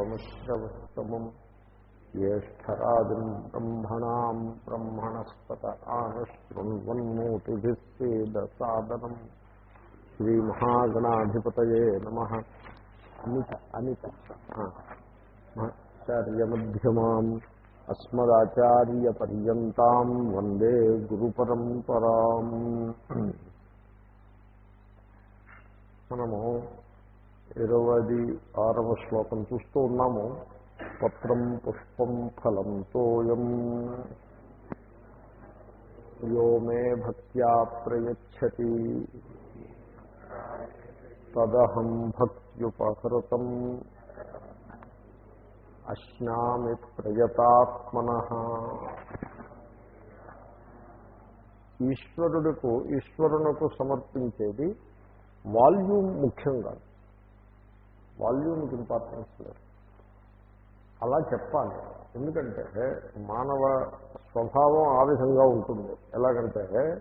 ఉపమశ్రవస్తమం జ్యేష్టరాజం బ్రహ్మణాం బ్రహ్మణస్పత ఆనశృణ్వన్మూతిభిः సేదసాదనం శ్రీమహాగణాధిపతయే నమ అనిత అనిత ఆచార్యమధ్యమాం అస్మదాచార్యపర్యంతం వందే గురుపరంపరాం మనము ఇరవది ఆరవ శ్లోకం చూస్తూ ఉన్నాము. పత్రం పుష్పం ఫలం తోయం. యో మే భక్త్యా ప్రయచ్చతి. తదహం భక్త్యుపహృతం. అశ్నామి ప్రయతాత్మన. ఈశ్వరుడుకు ఈశ్వరునకు సమర్పించేది వాల్యూమ్ ముఖ్యం కాదు వాల్యూమ్కి ఇంపార్టెన్స్ లేదు. అలా చెప్పాలి. ఎందుకంటే మానవ స్వభావం ఆ విధంగా ఉంటుంది. ఎలాగంటే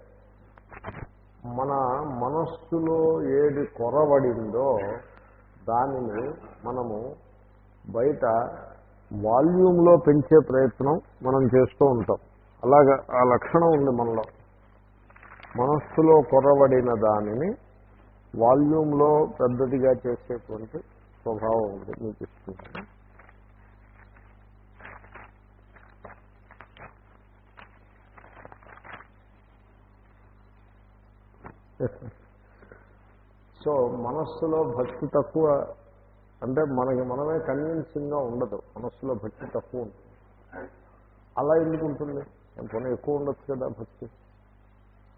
మన మనస్సులో ఏది కొరవడిందో దానిని మనము బయట వాల్యూమ్లో పెంచే ప్రయత్నం మనం చేస్తూ ఉంటాం. అలాగా ఆ లక్షణం ఉంది మనలో. మనస్సులో కొరవడిన దానిని వాల్యూమ్లో పెద్దదిగా చేసేటువంటి స్వభావం ఉంది. మీకు సో మనస్సులో భక్తి తక్కువ అంటే మనకి మనమే కన్విన్సింగ్గా ఉండదు. మనస్సులో భక్తి తక్కువ ఉంటుంది. అలా ఎందుకు ఉంటుంది? పోనీ ఎక్కువ ఉండొచ్చు కదా భక్తి.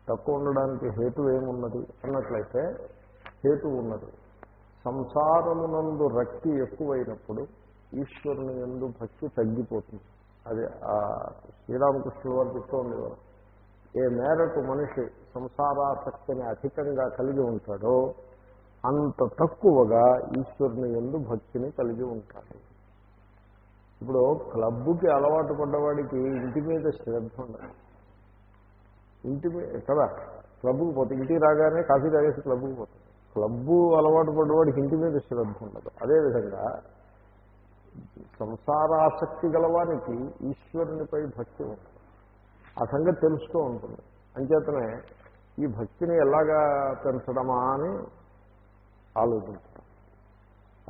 తక్కువ ఉండడానికి హేతు ఏమున్నది? అన్నట్లయితే హేతు ఉన్నది. సంసారమునందు రక్తి ఎక్కువైనప్పుడు ఈశ్వరుని ఎందు భక్తి తగ్గిపోతుంది. అది శ్రీరామకృష్ణుల వారు చెప్తూ ఉండేవారు. ఏ మేరకు మనిషి సంసారాసక్తిని అధికంగా కలిగి ఉంటాడో అంత తక్కువగా ఈశ్వరుని ఎందు భక్తిని కలిగి ఉంటాడు. ఇప్పుడు క్లబ్బుకి అలవాటు పడ్డవాడికి ఇంటి మీద శ్రద్ధ ఉండదు. ఇంటి మీద కదా? క్లబ్కి పోతే ఇంటికి రాగానే కాఫీ తాగేసి క్లబ్కి పోతుంది క్లబ్బు అలవాటు పడ్డవాడికి ఇంటి మీద శ్రద్ధ ఉండదు. అదేవిధంగా సంసారాసక్తి గలవానికి ఈశ్వరునిపై భక్తి ఉంటుంది ఆ సంగతి తెలుస్తూ ఉంటుంది. అంచేతనే ఈ భక్తిని ఎలాగా పెంచడమా అని ఆలోచించడం.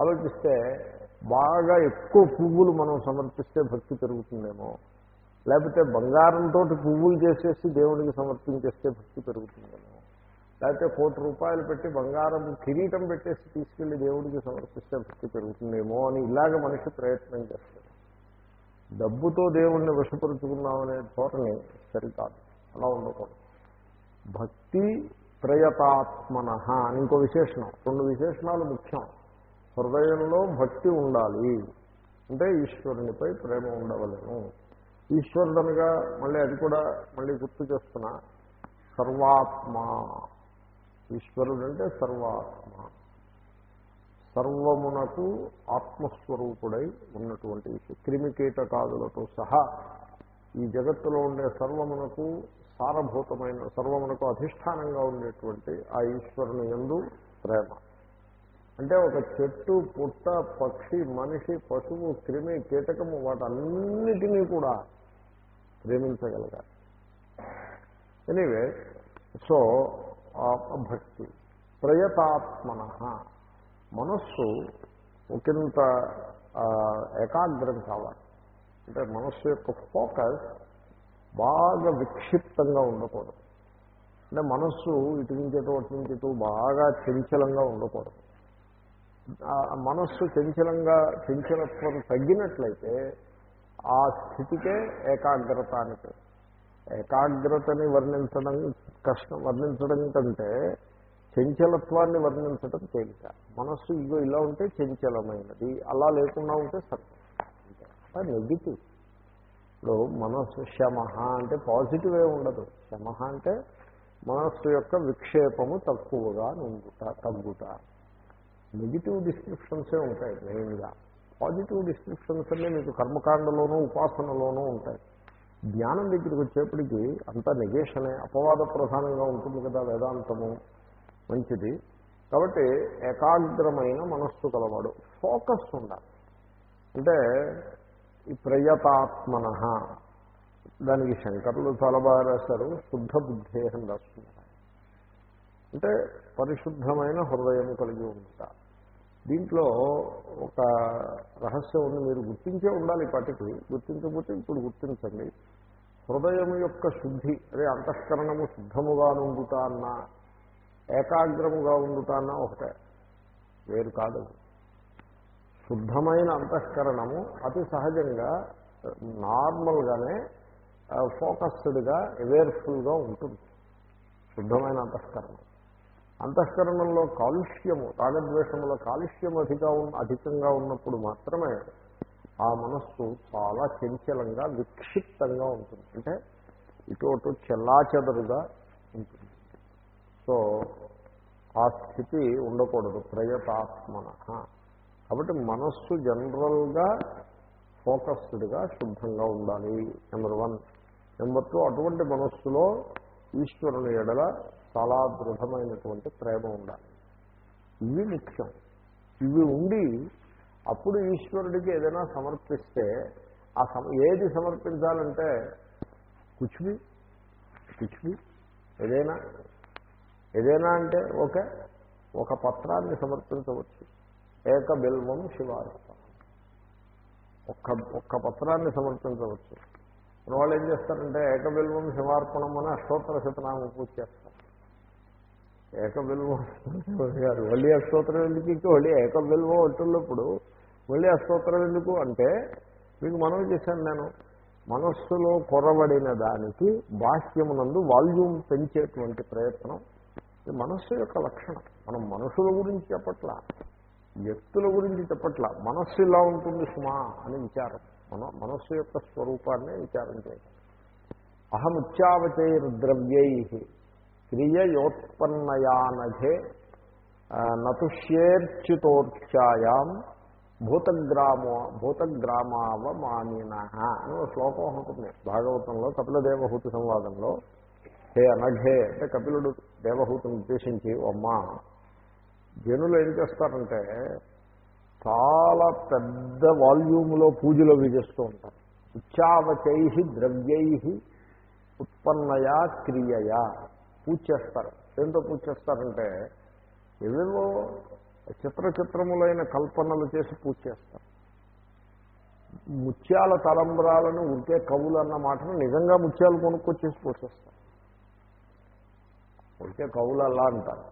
ఆలోచిస్తే బాగా ఎక్కువ పువ్వులు మనం సమర్పిస్తే భక్తి పెరుగుతుందేమో. లేకపోతే బంగారంతో పువ్వులు చేసేసి దేవుడికి సమర్పించేస్తే భక్తి పెరుగుతుందేమో. లేకపోతే కోటి రూపాయలు పెట్టి బంగారం కిరీటం పెట్టేసి తీసుకెళ్ళి దేవుడికి సమర్పిస్తే భక్తి పెరుగుతుందేమో అని ఇలాగ మనిషి ప్రయత్నం చేస్తాడు. డబ్బుతో దేవుణ్ణి వశపరుచుకున్నామనే ధోరణి సరికాదు. అలా ఉండకూడదు. భక్తి ప్రయతాత్మన అని ఇంకో విశేషణం. రెండు విశేషణాలు ముఖ్యం. హృదయంలో భక్తి ఉండాలి. అంటే ఈశ్వరునిపై ప్రేమ ఉండవలను. ఈశ్వరుడనగా మళ్ళీ అది కూడా మళ్ళీ గుర్తు చేస్తున్నా. సర్వాత్మ ఈశ్వరుడు అంటే సర్వాత్మ. సర్వమునకు ఆత్మస్వరూపుడై ఉన్నటువంటి క్రిమికీటకాదులతో సహా ఈ జగత్తులో ఉండే సర్వమునకు సారభూతమైన సర్వమునకు అధిష్టానంగా ఉండేటువంటి ఆ ఈశ్వరుని ఎందు ప్రేమ. అంటే ఒక చెట్టు పుట్ట పక్షి మనిషి పశువు క్రిమి కీటకము వాటన్నిటినీ కూడా ప్రేమించగలగాలి. ఎనీవే సో భక్తి ప్రయతాత్మన. మనస్సు ఒకంత ఏకాగ్రం కావాలి. అంటే మనస్సు యొక్క ఫోకస్ బాగా విక్షిప్తంగా ఉండకూడదు. అంటే మనస్సు ఇటు నుంచి ఇటు అటు నుంచి బాగా చంచలంగా ఉండకూడదు. మనస్సు చంచలంగా చంచలత్వం తగ్గినట్లయితే ఆ స్థితికే ఏకాగ్రత అని ఏకాగ్రతని వర్ణించడం కష్టం వర్ణించడం కంటే చంచలత్వాన్ని వర్ణించడం తేలిక. మనస్సు ఇగో ఇలా ఉంటే చంచలమైనది అలా లేకుండా ఉంటే సత్యం నెగిటివ్ ఇప్పుడు మనస్సు శమ అంటే పాజిటివ్ ఏ ఉండదు. శమ అంటే మనస్సు యొక్క విక్షేపము తక్కువగా నుంగుట తగ్గుట. నెగిటివ్ డిస్క్రిప్షన్సే ఉంటాయి మెయిన్గా పాజిటివ్ డిస్క్రిప్షన్స్ అన్నీ మీకు కర్మకాండలోనూ ఉపాసనలోనూ ఉంటాయి. జ్ఞానం దగ్గరికి వచ్చేప్పటికీ అంతా నెగేషనే అపవాద ప్రధానంగా ఉంటుంది కదా వేదాంతము. మంచిది. కాబట్టి ఏకాగ్రమైన మనస్సు కలవాడు. ఫోకస్ ఉండాలి. అంటే ఈ ప్రయతాత్మన దానికి శంకరులు చాలా బాగా రాశారు. శుద్ధ బుద్ధేహం అని రాస్తున్నారు. అంటే పరిశుద్ధమైన హృదయం కలిగి ఉంటా దీంట్లో ఒక రహస్యం ఉంది. మీరు గుర్తించే ఉండాలి ఇప్పటికి గుర్తించకపోతే ఇప్పుడు గుర్తించండి. హృదయం యొక్క శుద్ధి అదే అంతఃకరణము శుద్ధముగా ఉండుతా అన్నా ఏకాగ్రముగా ఉండుతా అన్నా ఒకటే. వేరు కాదు. శుద్ధమైన అంతఃకరణము అతి సహజంగా నార్మల్గానే ఫోకస్డ్గా అవేర్ఫుల్గా ఉంటుంది. శుద్ధమైన అంతఃకరణం. అంతఃకరణంలో కాలుష్యము రాగద్వేషముల కాలుష్యం అధిక అధికంగా ఉన్నప్పుడు మాత్రమే ఆ మనస్సు చాలా చంచలంగా విక్షిప్తంగా ఉంటుంది. అంటే ఇటు అటు చెల్లాచెదరుగా ఉంటుంది. సో ఆ స్థితి ఉండకూడదు. ప్రయతాత్మన. కాబట్టి మనస్సు జనరల్గా ఫోకస్డ్గా శుద్ధంగా ఉండాలి. Number one. నెంబర్ టూ అటువంటి మనస్సులో ఈశ్వరుని ఎడల చాలా దృఢమైనటువంటి ప్రేమ ఉండాలి. ఇవి ముఖ్యం. ఇవి ఉండి అప్పుడు ఈశ్వరుడికి ఏదైనా సమర్పిస్తే ఆ సమ ఏది సమర్పించాలంటే కుచ్వి కుచ్వి ఏదైనా ఏదైనా అంటే ఓకే ఒక పత్రాన్ని సమర్పించవచ్చు. ఏక బిల్వం శివార్పణ. ఒక్క ఒక్క పత్రాన్ని సమర్పించవచ్చు. వాళ్ళు ఏం చేస్తారంటే ఏకబిల్వం శివార్పణం అని అష్టోత్తర శతనామం పూజ చేస్తారు. ఏకబిల్వం గారు మళ్ళీ అష్టోత్తరం ఎందుకు ఇంకా మళ్ళీ ఏకబిల్వం అంటున్నప్పుడు మళ్ళీ అష్టోత్తరం ఎందుకు? అంటే మీకు మనం చేశాను నేను. మనస్సులో కొరబడిన దానికి బాహ్యమునందు వాల్యూమ్ పెంచేటువంటి ప్రయత్నం. ఇది మనస్సు యొక్క లక్షణం. మనం మనుషుల గురించి చెప్పట్లా. వ్యక్తుల గురించి చెప్పట్లా. మనస్సు ఇలా ఉంటుంది సుమా అని విచారం. మన మనస్సు యొక్క స్వరూపాన్ని విచారం చేయడం అహముచ్చావచైర్ద్రవ్యై క్రియయోత్పన్నయానఘే నతుష్యేర్చితోర్చాయాం భూతగ్రామో భూతగ్రామావమానిన అని ఒక శ్లోకం ఉంటుంది. భాగవతంలో కపిల దేవహూతి సంవాదంలో హే అనఘే అంటే కపిలుడు దేవహూతిని ఉద్దేశించి అమ్మ జనులు ఏం చేస్తారంటే చాలా పెద్ద వాల్యూమ్లో పూజలు అవి చేస్తూ ఉంటారు. ఉచ్చావచై ద్రవ్యై ఉత్పన్నయా క్రియయా పూజ చేస్తారు. ఏంటో పూజ చేస్తారంటే ఏవేవో చిత్ర చిత్రములైన కల్పనలు చేసి పూజ చేస్తారు. ముత్యాల తలంబరాలను ఉంటే కవులు అన్న మాటను నిజంగా ముత్యాలు కొనుక్కొచ్చేసి పోసేస్తారు ఉంటే కవులు అలా అంటారు.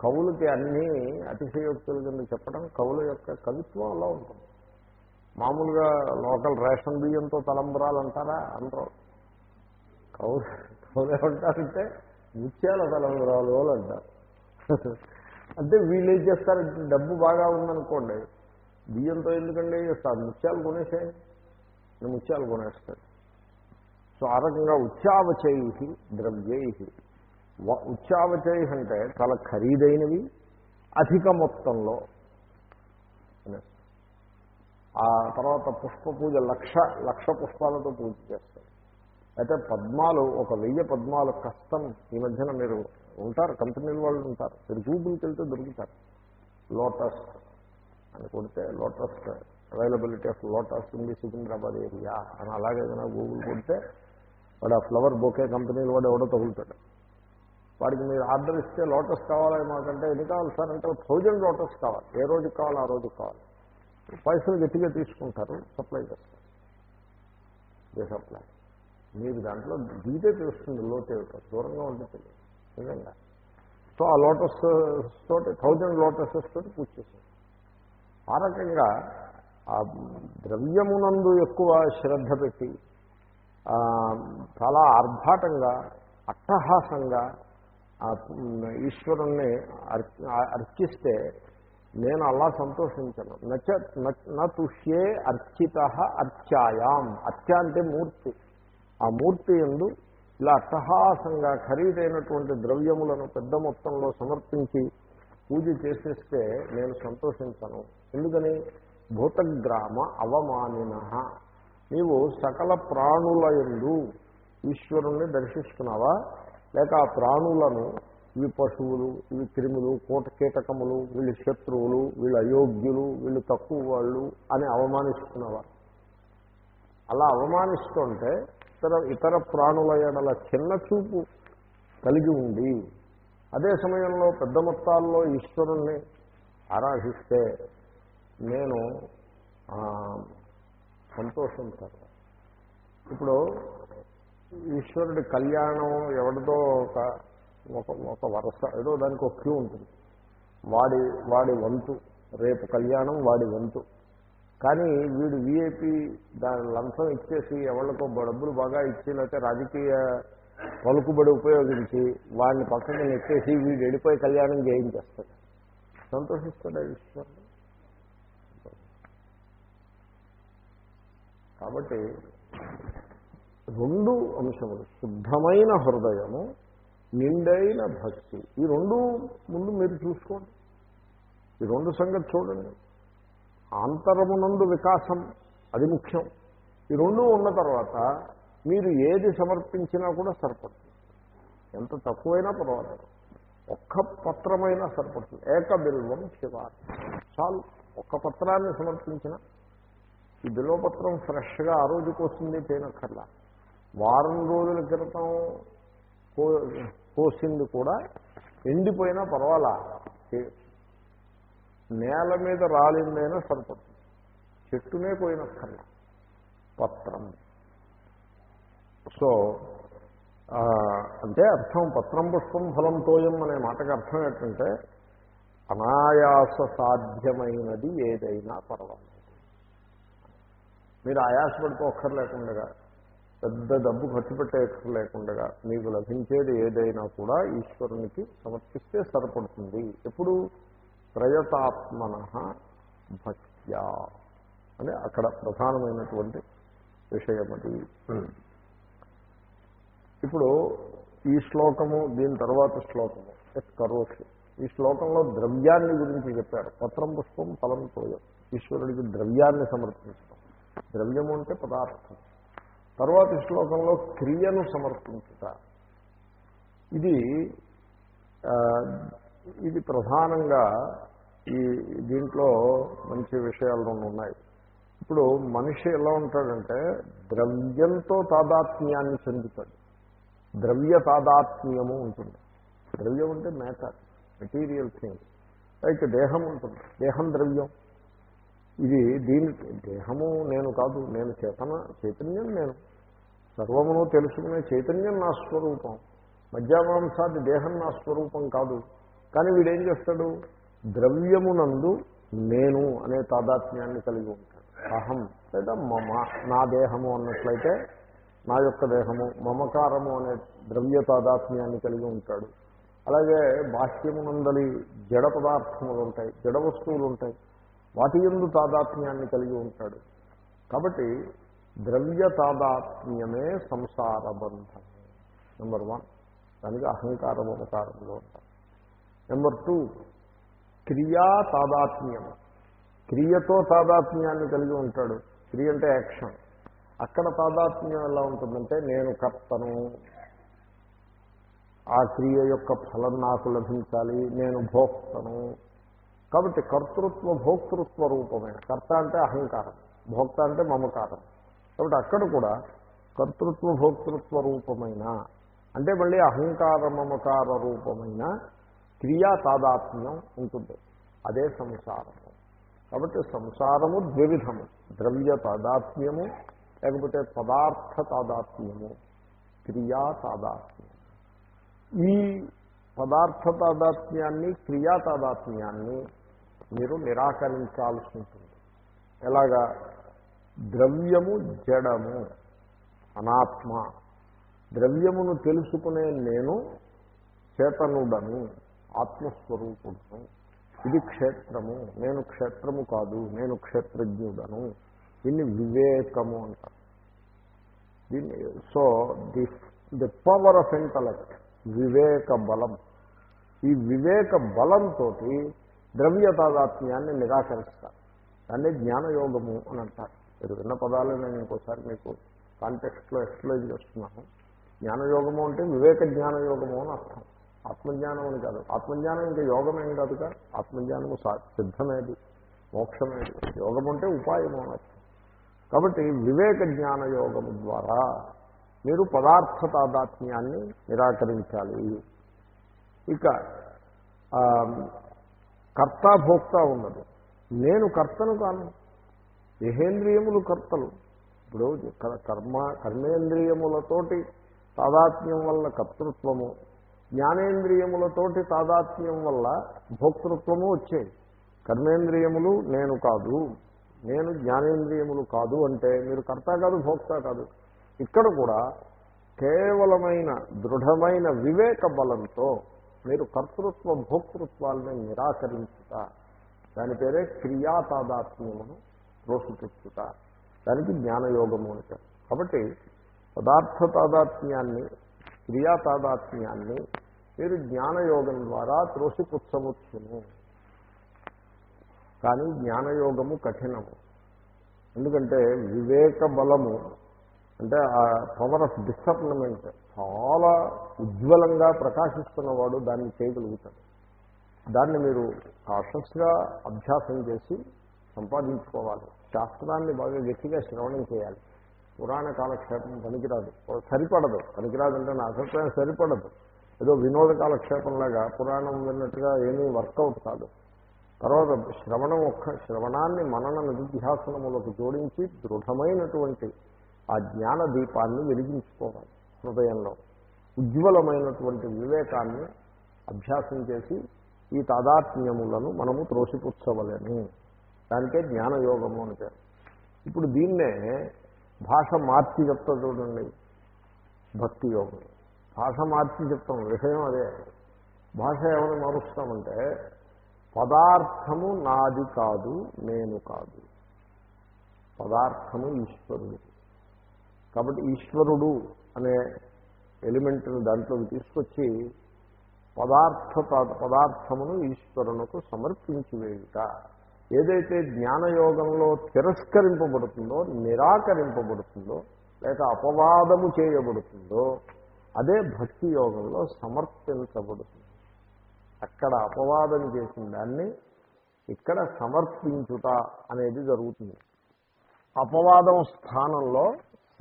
కవులకి అన్నీ అతిశయోక్తుల కింద చెప్పడం కవుల యొక్క కవిత్వం అలా ఉంటుంది. మామూలుగా లోకల్ రేషన్ బియ్యంతో తలంబరాలు అంటారా? అందరూ కవులు కవులు ఏమంటారంటే ముత్యాల తలంబరాలు అంటారు. అంటే వీళ్ళు ఏం చేస్తారంటే డబ్బు బాగా ఉందనుకోండి బియ్యంతో ఎందుకండి ముత్యాలు కొనేసేయండి ముత్యాలు కొనేస్తాడు సో ఆ రకంగా ఉచ్చావచై ద్రవ్యై ఉచ్చావచై అంటే చాలా ఖరీదైనవి అధిక మొత్తంలో. ఆ తర్వాత పుష్ప పూజ లక్ష లక్ష పుష్పాలతో పూజ చేస్తారు. అయితే పద్మాలు ఒక వెయ్యి పద్మాలు కష్టం. ఈ మధ్యన మీరు ఉంటారు కంపెనీల వాళ్ళు ఉంటారు. మీరు గూగుల్కి వెళ్తే దొరుకుతారు. లోటస్ అని కొడితే లోటస్ అవైలబిలిటీ ఆఫ్ లోటస్ ఉంది సికింద్రాబాద్ ఏరియా అని అలాగే ఏదైనా గూగుల్ కొడితే వాడు ఆ ఫ్లవర్ బొకే కంపెనీలు వాడు ఎవడో తగులుతాడు. వాడికి మీరు ఆర్డర్ ఇస్తే లోటస్ కావాలి మాకంటే ఎన్ని కావాలి సార్ అంటే థౌజండ్ లోటస్ కావాలి. ఏ రోజుకి కావాలి ఆ రోజుకి కావాలి. పైసలు గట్టిగా తీసుకుంటారు సప్లై చేస్తారు. ఏ సప్లై మీరు దాంట్లో దిగితే తెలుస్తుంది లోతేమిటో దూరంగా ఉంటుంది నిజంగా. సో ఆ లోటస్ తోటి థౌజండ్ లోటసెస్ తోటి పూజ చేశారు. ఆ రకంగా ఆ ద్రవ్యమునందు ఎక్కువ శ్రద్ధ పెట్టి చాలా ఆర్భాటంగా అట్టహాసంగా ఈశ్వరుణ్ణి అర్చిస్తే నేను అలా సంతోషించను. నచ నతుష్యే అర్చిత అర్చాయాం. అర్చ అంటే మూర్తి. ఆ మూర్తి ఎందు ఇలా అట్టహాసంగా ఖరీదైనటువంటి ద్రవ్యములను పెద్ద మొత్తంలో సమర్పించి పూజ చేసేస్తే నేను సంతోషించను. ఎందుకని? భూతగ్రామ అవమానిన. నీవు సకల ప్రాణుల ఎందు ఈశ్వరుణ్ణి దర్శిస్తున్నావా లేక ఆ ప్రాణులను ఇవి పశువులు ఇవి క్రిములు కూట కీటకములు వీళ్ళు శత్రువులు వీళ్ళు అయోగ్యులు వీళ్ళు తక్కువ వాళ్ళు అని అవమానిస్తున్నావా అలా అవమానిస్తుంటే ఇతర ఇతర ప్రాణుల ఎడల చిన్న చూపు కలిగి ఉండి అదే సమయంలో పెద్ద మొత్తాల్లో ఈశ్వరుణ్ణి ఆరాధిస్తే నేను సంతోషం సంతోషించాను ఇప్పుడు ఈశ్వరుడి కళ్యాణం ఎవరిదో ఒక ఒక ఒక వరస ఏదో దానికి ఒక క్యూ ఉంటుంది. వాడి వాడి వంతు రేపు కళ్యాణం వాడి వంతు. కానీ వీడు వీఐపీ దాని లంచం ఇచ్చేసి ఎవరికో డబ్బులు బాగా ఇచ్చి లేకపోతే రాజకీయ పలుకుబడి ఉపయోగించి వాడిని పక్కన నెట్టేసి వీడు వెళ్ళిపోయి కళ్యాణం చేయించేస్తాడు. సంతోషిస్తాడా ఈశ్వరుడు కాబట్టి రెండు అంశములు శుద్ధమైన హృదయము నిండైన భక్తి. ఈ రెండు ముందు మీరు చూసుకోండి. ఈ రెండు సంగతి చూడండి. ఆంతరమునందు వికాసం అది ముఖ్యం. ఈ రెండూ ఉన్న తర్వాత మీరు ఏది సమర్పించినా కూడా సరిపడుతుంది. ఎంత తక్కువైనా పర్వాలేదు. ఒక్క పత్రమైనా సరిపడుతుంది. ఏక బిల్వం శివ చాలు. ఒక్క పత్రాన్ని సమర్పించిన. ఈ బిల్వపత్రం ఫ్రెష్గా ఆ రోజుకి వస్తుంది చేయనక్కర్లా వారం రోజుల క్రితం కోసింది కూడా ఎండిపోయినా పర్వాలా? చేయొచ్చు. నేల మీద రాలిందైనా సరిపడుతుంది చెట్టునే పోయినక్కర్లా పత్రం. సో అంటే అర్థం పత్రం పుష్పం ఫలం తోయం అనే మాటకు అర్థం ఏంటంటే అనాయాస సాధ్యమైనది ఏదైనా పర్వాలేదు. మీరు ఆయాసపడిపోక్కర్లేకుండా పెద్ద డబ్బు ఖర్చు పెట్టేయక్కర్లేకుండా మీకు లభించేది ఏదైనా కూడా ఈశ్వరునికి సమర్పిస్తే సరిపడుతుంది. ఎప్పుడు? ప్రయతాత్మన భక్త్యా అని అక్కడ ప్రధానమైనటువంటి విషయం అది ఇప్పుడు ఈ శ్లోకము దీని తర్వాత శ్లోకము. కరోషి. ఈ శ్లోకంలో ద్రవ్యాన్ని గురించి చెప్పారు. పత్రం పుష్పం ఫలం తోయం. ఈశ్వరుడికి ద్రవ్యాన్ని సమర్పించడం. ద్రవ్యము అంటే పదార్థం. తర్వాత శ్లోకంలో క్రియను సమర్పించుట. ఇది ఇది ప్రధానంగా ఈ దీంట్లో మంచి విషయాలు రెండు ఉన్నాయి. ఇప్పుడు మనిషి ఎలా ఉంటాడంటే ద్రవ్యంతో తాదాత్మ్యాన్ని చెందుతాడు. ద్రవ్య తాదాత్మ్యము ఉంటుంది. ద్రవ్యం అంటే మ్యాటర్ మెటీరియల్ థింగ్ లైక్ దేహం ఉంటుంది. దేహం ద్రవ్యం. ఇది దీని దేహము నేను కాదు నేను చేతన చైతన్యం నేను. సర్వమును తెలుసుకునే చైతన్యం నా స్వరూపం. మధ్యామాంసాది దేహం నా స్వరూపం కాదు. కానీ వీడేం చేస్తాడు? ద్రవ్యమునందు నేను అనే తాదాత్మ్యాన్ని కలిగి ఉంటాడు అహం లేదా మమ నా దేహము అన్నట్లయితే నా యొక్క దేహము మమకారము అనే ద్రవ్య తాదాత్మ్యాన్ని కలిగి ఉంటాడు. అలాగే బాహ్యమునందలి జడ పదార్థములు ఉంటాయి జడ వస్తువులు ఉంటాయి వాటి ఎందు తాదాత్మ్యాన్ని కలిగి ఉంటాడు. కాబట్టి ద్రవ్య తాదాత్మ్యమే సంసార బంధం. నెంబర్ వన్ దానికి అహంకారము మమకారంలో ఉంటాయి నెంబర్ టూ క్రియా తాదాత్మ్యం. క్రియతో తాదాత్మ్యాన్ని కలిగి ఉంటాడు. క్రియ అంటే యాక్షన్. అక్కడ తాదాత్మ్యం ఎలా ఉంటుందంటే నేను కర్తను. ఆ క్రియ యొక్క ఫలం నాకు లభించాలి నేను భోక్తను. కాబట్టి కర్తృత్వ భోక్తృత్వ రూపమైన. కర్త అంటే అహంకారం. భోక్త అంటే మమకారం. కాబట్టి అక్కడ కూడా కర్తృత్వ భోక్తృత్వ రూపమైన. అంటే మళ్ళీ అహంకార మమకార రూపమైన క్రియా తాదాత్మ్యం ఉంటుంది. అదే సంసారము. కాబట్టి సంసారము ద్విధము ద్రవ్య తాదాత్మ్యము లేకపోతే పదార్థ తాదాత్మ్యము. క్రియా తాదాత్మ్యం. ఈ పదార్థ తాదాత్మ్యాన్ని క్రియా తాదాత్మ్యాన్ని మీరు నిరాకరించాల్సి ఉంటుంది. ఎలాగా? ద్రవ్యము జడము అనాత్మ. ద్రవ్యమును తెలుసుకునే నేను చేతనుడను. ఆత్మస్వరూపుడను. ఇది క్షేత్రము. నేను క్షేత్రము కాదు. నేను క్షేత్రజ్ఞుడను. దీన్ని వివేకము అంటారు. దీన్ని so the the power of intellect వివేక బలం. ఈ వివేక బలంతో ద్రవ్య తాదాత్మ్యాన్ని నిరాకరిస్తారు. దాన్ని జ్ఞానయోగము అని అంటారు. మీరు విన్న పదాలను నేను ఇంకోసారి మీకు కాంటెక్స్ట్లో ఎక్స్ప్లెయిన్ చేస్తున్నాను. జ్ఞానయోగము అంటే వివేక జ్ఞానయోగము అని అర్థం. ఆత్మజ్ఞానం అని కాదు. ఆత్మజ్ఞానం ఇంకా యోగమేం కాదుగా ఆత్మజ్ఞానము సా సిద్ధమేది మోక్షమేది. యోగం అంటే ఉపాయము అనర్థం కాబట్టి వివేక జ్ఞాన యోగము ద్వారా మీరు పదార్థ తాదాత్మ్యాన్ని నిరాకరించాలి. ఇక కర్త భోక్త ఉండదు నేను కర్తను కాను. దేహేంద్రియములు కర్తలు. ఇప్పుడు కర్మ కర్మేంద్రియములతోటి తాదాత్మ్యం వల్ల కర్తృత్వము. జ్ఞానేంద్రియములతోటి తాదాత్మ్యం వల్ల భోక్తృత్వము వచ్చాయి కర్మేంద్రియములు నేను కాదు. నేను జ్ఞానేంద్రియములు కాదు అంటే మీరు కర్త కాదు భోక్త కాదు. ఇక్కడ కూడా కేవలమైన దృఢమైన వివేక బలంతో మీరు కర్తృత్వ భోక్తృత్వాలని నిరాకరించుట. దాని పేరే క్రియా తాదాత్మ్యమును రోసుపుచ్చుట దానికి జ్ఞానయోగము అని కాబట్టి పదార్థ తాదాత్మ్యాన్ని క్రియా తాదాత్మ్యాన్ని మీరు జ్ఞానయోగం ద్వారా త్రోసిపుచ్చవచ్చును కానీ జ్ఞానయోగము కఠినము. ఎందుకంటే వివేక బలము అంటే ఆ పవర్ ఆఫ్ డిసప్లిమెంట్ చాలా ఉజ్వలంగా ప్రకాశిస్తున్నవాడు దాన్ని చేయగలుగుతాడు. దాన్ని మీరు కాషస్గా అభ్యాసం చేసి సంపాదించుకోవాలి. శాస్త్రాన్ని బాగా గట్టిగా శ్రవణం చేయాలి. పురాణ కాలక్షేపం పనికిరాదు. సరిపడదు. పనికిరాదంటే నా అభిప్రాయం సరిపడదు. ఏదో వినోద కాలక్షేపంలాగా పురాణం విన్నట్టుగా ఏమీ వర్కౌట్ కాదు. తర్వాత శ్రవణం ఒక్క శ్రవణాన్ని మనన నిధిధ్యాసనములకు జోడించి దృఢమైనటువంటి ఆ జ్ఞాన దీపాన్ని వెలిగించుకోవాలి హృదయంలో. ఉజ్వలమైనటువంటి వివేకాన్ని అభ్యాసం చేసి ఈ తాదాత్మ్యములను మనము త్రోసిపుచ్చవలని. దానికే జ్ఞానయోగము అని పేరు. ఇప్పుడు దీన్నే భాష మార్చి చెప్తా చూడండి. భక్తి యోగం. భాష మార్చి చెప్తాం విషయం అదే. భాష ఏమని మారుస్తామంటే పదార్థము నాది కాదు నేను కాదు. పదార్థము ఈశ్వరుడు. కాబట్టి ఈశ్వరుడు అనే ఎలిమెంట్ను దాంట్లోకి తీసుకొచ్చి పదార్థ పదార్థమును ఈశ్వరునకు సమర్పించి వేయుట ఏదైతే జ్ఞానయోగంలో తిరస్కరింపబడుతుందో నిరాకరింపబడుతుందో లేక అపవాదము చేయబడుతుందో అదే భక్తి యోగంలో సమర్పించబడుతుంది. అక్కడ అపవాదం చేసిన దాన్ని ఇక్కడ సమర్పించుట అనేది జరుగుతుంది. అపవాదం స్థానంలో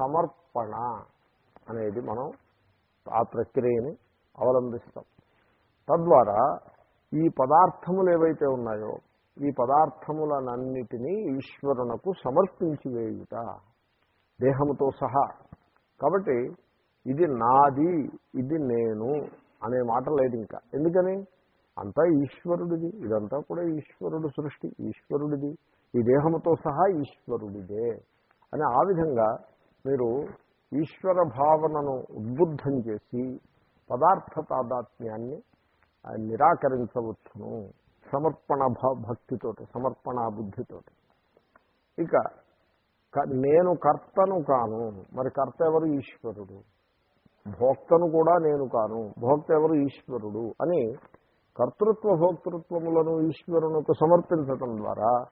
సమర్పణ అనేది మనం ఆ ప్రక్రియని అవలంబిస్తాం. తద్వారా ఈ పదార్థములు ఏవైతే ఉన్నాయో ఈ పదార్థములనన్నిటినీ ఈశ్వరునకు సమర్పించి వేయుట దేహముతో సహా. కాబట్టి ఇది నాది ఇది నేను అనే మాట లేదు ఇంకా. ఎందుకని? అంతా ఈశ్వరుడిది ఇదంతా కూడా ఈశ్వరుడు సృష్టి ఈశ్వరుడిది. ఈ దేహముతో సహా ఈశ్వరుడిదే. అని ఆ విధంగా మీరు ఈశ్వర భావనను ఉద్బుద్ధం చేసి పదార్థ తాదాత్మ్యాన్ని నిరాకరించవచ్చును. సమర్పణ భ- భక్తితోటి సమర్పణ బుద్ధితోటి ఇక క- నేను కర్తను కాను మరి కర్త ఎవరు ఈశ్వరుడు? భోక్తను కూడా నేను కాను భోక్త ఎవరు ఈశ్వరుడు? అని కర్తృత్వ భోక్తృత్వములను ఈశ్వరునికి సమర్పించటం ద్వారా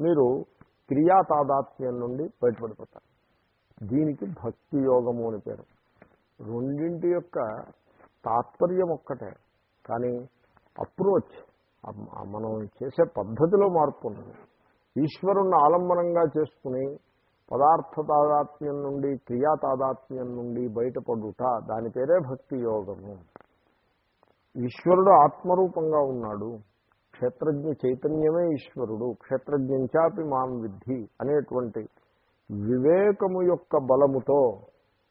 మీరు క్రియా తాదాత్మ్యం నుండి బయటపడిపోతారు. దీనికి భక్తి యోగము అని పేరు. రెండింటి యొక్క తాత్పర్యం ఒక్కటే. కానీ అప్రోచ్ మనం చేసే పద్ధతిలో మార్పు ఉన్నది. ఈశ్వరుణ్ణి ఆలంబనంగా చేసుకుని పదార్థ తాదాత్మ్యం నుండి క్రియా తాదాత్మ్యం నుండి బయటపడుట దాని పేరే భక్తి యోగము. ఈశ్వరుడు ఆత్మరూపంగా ఉన్నాడు. క్షేత్రజ్ఞ చైతన్యమే ఈశ్వరుడు. క్షేత్రజ్ఞంచాపి మాం విద్ధి అనేటువంటి వివేకము యొక్క బలముతో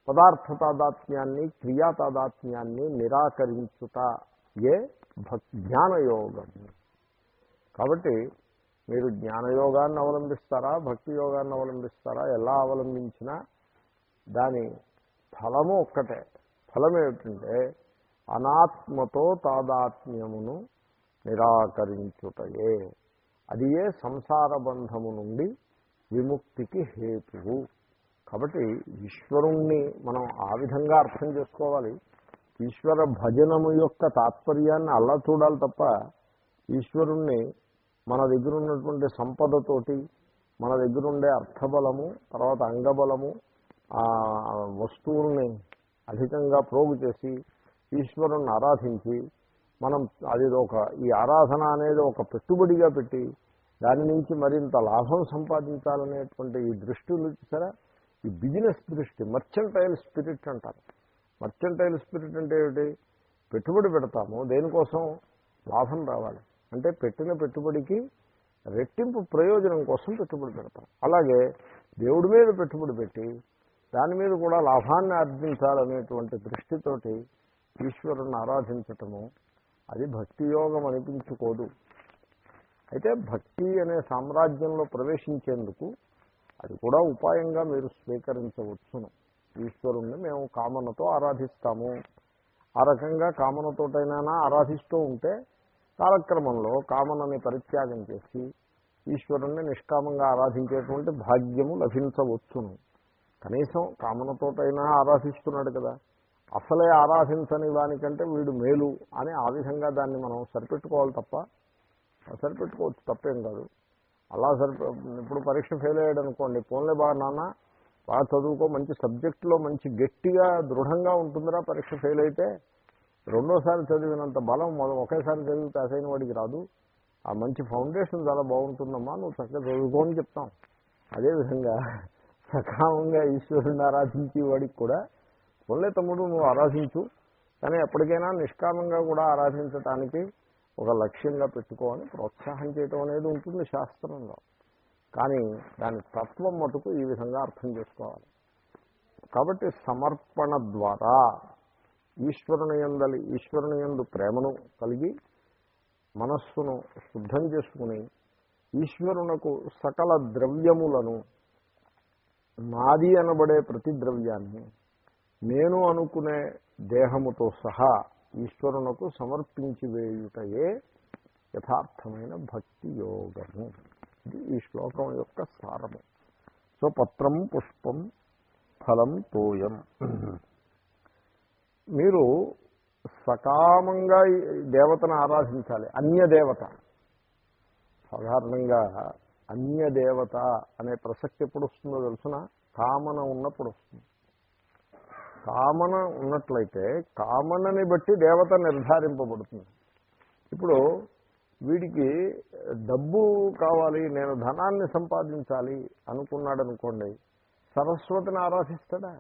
పదార్థ తాదాత్మ్యాన్ని క్రియా తాదాత్మ్యాన్ని నిరాకరించుట. ఏ? భక్ కాబట్టి మీరు జ్ఞానయోగాన్ని అవలంబిస్తారా భక్తి యోగాన్ని అవలంబిస్తారా ఎలా అవలంబించినా దాని ఫలము ఒక్కటే. ఫలం ఏమిటంటే అనాత్మతో తాదాత్మ్యమును నిరాకరించుటయే. అది ఏ సంసార బంధము నుండి విముక్తికి హేతువు. కాబట్టి ఈశ్వరుణ్ణి మనం ఆ విధంగా అర్థం చేసుకోవాలి. ఈశ్వర భజనము యొక్క తాత్పర్యాన్ని అలా చూడాలి తప్ప ఈశ్వరుణ్ణి మన దగ్గర ఉన్నటువంటి సంపదతోటి మన దగ్గర ఉండే అర్థబలము తర్వాత అంగబలము ఆ వస్తువుల్ని అధికంగా ప్రోగు చేసి ఈశ్వరుణ్ణి ఆరాధించి మనం అది ఒక ఈ ఆరాధన అనేది ఒక పెట్టుబడిగా పెట్టి దాని నుంచి మరింత లాభం సంపాదించాలనేటువంటి ఈ దృష్టి చూసారా? ఈ బిజినెస్ దృష్టి మర్చెంటైల్ స్పిరిట్ అంటారు. మర్చెంటైల్ స్పిరిట్ అంటే ఏమిటి? పెట్టుబడి పెడతాము దేనికోసం? లాభం రావాలి. అంటే పెట్టిన పెట్టుబడికి రెట్టింపు ప్రయోజనం కోసం పెట్టుబడి పెడతాం. అలాగే దేవుడి మీద పెట్టుబడి పెట్టి దాని మీద కూడా లాభాన్ని ఆర్జించాలనేటువంటి దృష్టితోటి ఈశ్వరుని ఆరాధించటము అది భక్తి యోగం అనిపించుకోదు. అయితే భక్తి అనే సామ్రాజ్యంలో ప్రవేశించేందుకు అది కూడా ఉపాయంగా మీరు స్వీకరించవచ్చును. ఈశ్వరుణ్ణి మేము కామనతో ఆరాధిస్తాము. ఆ రకంగా కామనతోటైనా ఆరాధిస్తూ ఉంటే కాలక్రమంలో కామనని పరిత్యాగం చేసి ఈశ్వరుణ్ణి నిష్కామంగా ఆరాధించేటువంటి భాగ్యము లభించవచ్చును. కనీసం కామనతోటైనా ఆరాధిస్తున్నాడు కదా. అసలే ఆరాధించని దానికంటే వీడు మేలు అని ఆ విధంగా దాన్ని మనం సరిపెట్టుకోవాలి తప్ప సరిపెట్టుకోవచ్చు తప్పేం కాదు. అలా సరిపె ఇప్పుడు పరీక్ష ఫెయిల్ అయ్యాడు అనుకోండి ఫోన్లే బాగా నాన్న బాగా చదువుకో మంచి సబ్జెక్టులో మంచి గట్టిగా దృఢంగా ఉంటుందిరా పరీక్ష ఫెయిల్ అయితే. రెండోసారి చదివినంత బలం మొదలు ఒకేసారి చదివి పాస్ అయిన వాడికి రాదు. ఆ మంచి ఫౌండేషన్ చాలా బాగుంటుందమ్మా నువ్వు చక్కగా చదువుకోని చెప్తాం. అదేవిధంగా సకామంగా ఈశ్వరుని ఆరాధించే వాడికి కూడా పొల్లే తమ్ముడు నువ్వు ఆరాధించు. కానీ ఎప్పటికైనా నిష్కామంగా కూడా ఆరాధించటానికి ఒక లక్ష్యంగా పెట్టుకోవాలని ప్రోత్సాహం చేయటం అనేది ఉంటుంది శాస్త్రంలో. కానీ దాని తత్వం మటుకు ఈ విధంగా అర్థం చేసుకోవాలి. కాబట్టి సమర్పణ ద్వారా ఈశ్వరుని ఎందలి ఈశ్వరుని ఎందు ప్రేమను కలిగి మనస్సును శుద్ధం చేసుకుని ఈశ్వరునకు సకల ద్రవ్యములను నాది అనబడే ప్రతి ద్రవ్యాన్ని నేను అనుకునే దేహముతో సహా ఈశ్వరునకు సమర్పించి వేయుటయే యథార్థమైన భక్తి యోగము. ఇది ఈ శ్లోకం యొక్క సారము. సో పత్రం పుష్పం ఫలం తోయం. మీరు సకామంగా దేవతను ఆరాధించాలి. అన్యదేవత. సాధారణంగా అన్యదేవత అనే ప్రసక్తి ఎప్పుడు వస్తుందో తెలుసిన? కామన ఉన్నప్పుడు వస్తుంది. కామన ఉన్నట్లయితే కామనని బట్టి దేవత నిర్ధారింపబడుతుంది. ఇప్పుడు వీడికి డబ్బు కావాలి నేను ధనాన్ని సంపాదించాలి అనుకున్నాడు అనుకోండి సరస్వతిని ఆరాధిస్తాడా?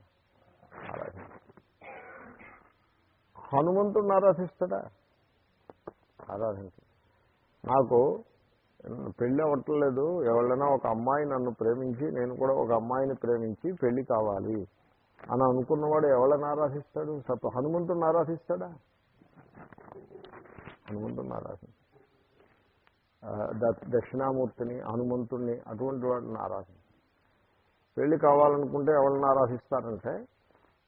హనుమంతుడిని ఆరాధిస్తాడా? ఆరాధించడు. నాకు పెళ్ళి అవ్వట్లేదు ఎవరైనా ఒక అమ్మాయి నన్ను ప్రేమించి నేను కూడా ఒక అమ్మాయిని ప్రేమించి పెళ్ళి కావాలి అని అనుకున్నవాడు ఎవరిని ఆరాధిస్తాడు? సత్ హనుమంతుడిని ఆరాధిస్తాడా? హనుమంతుడిని ఆరాధిస్తాడు. దక్షిణామూర్తిని హనుమంతుడిని అటువంటి వాడిని ఆరాధిస్తాడు పెళ్ళి కావాలనుకుంటే ఎవరిని ఆరాధిస్తారంటే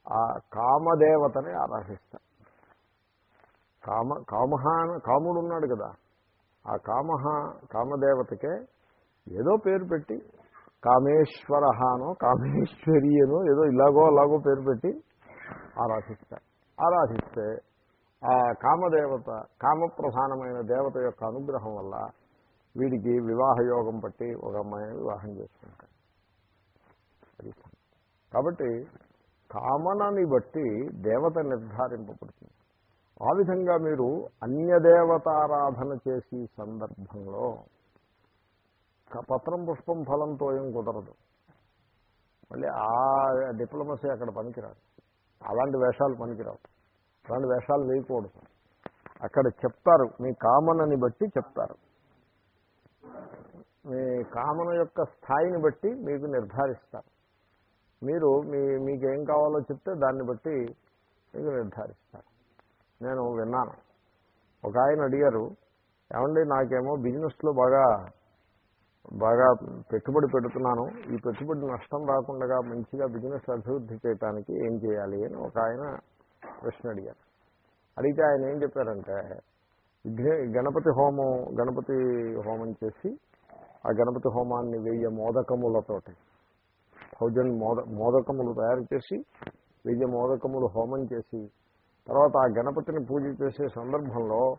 ఆ కామదేవతని ఆరాధిస్తారు. కామ కామహ కాముడు ఉన్నాడు కదా ఆ కామహ కామదేవతకే ఏదో పేరు పెట్టి కామేశ్వరహానో కామేశ్వరి అనో ఏదో ఇలాగో అలాగో పేరు పెట్టి ఆరాధిస్తారు. ఆరాధిస్తే ఆ కామదేవత కామప్రధానమైన దేవత యొక్క అనుగ్రహం వల్ల వీడికి వివాహ యోగం పట్టి ఒక అమ్మాయిని వివాహం చేసుకుంటాడు. కాబట్టి కామనని బట్టి దేవత నిర్ధారింపబడుతుంది ఆ విధంగా మీరు అన్యదేవతారాధన చేసే సందర్భంలో పత్రం పుష్పం ఫలంతో ఏం కుదరదు. మళ్ళీ ఆ డిప్లొమసీ అక్కడ పనికిరాదు. అలాంటి వేషాలు పనికిరావు. అలాంటి వేషాలు వేయకూడదు. అక్కడ చెప్తారు. మీ కామనని బట్టి చెప్తారు. మీ కామన యొక్క స్థాయిని బట్టి మీకు నిర్ధారిస్తారు. మీరు మీ మీకేం కావాలో చెప్తే దాన్ని బట్టి మీకు నిర్ధారిస్తారు. నేను విన్నాను. ఒక ఆయన అడిగారు ఏమండి నాకేమో బిజినెస్లో బాగా బాగా పెట్టుబడి పెడుతున్నాను. ఈ పెట్టుబడి నష్టం రాకుండా మంచిగా బిజినెస్ అభివృద్ధి చేయడానికి ఏం చేయాలి? అని ఒక ఆయన ప్రశ్న అడిగారు. అడిగితే ఆయన ఏం చెప్పారంటే గణపతి హోమం గణపతి హోమం చేసి ఆ గణపతి హోమాన్ని వెయ్యి మోదకములతోటి థౌజండ్ మోద మోదకములు తయారు చేసి వెయ్యి మోదకములు హోమం చేసి తర్వాత ఆ గణపతిని పూజ చేసే సందర్భంలో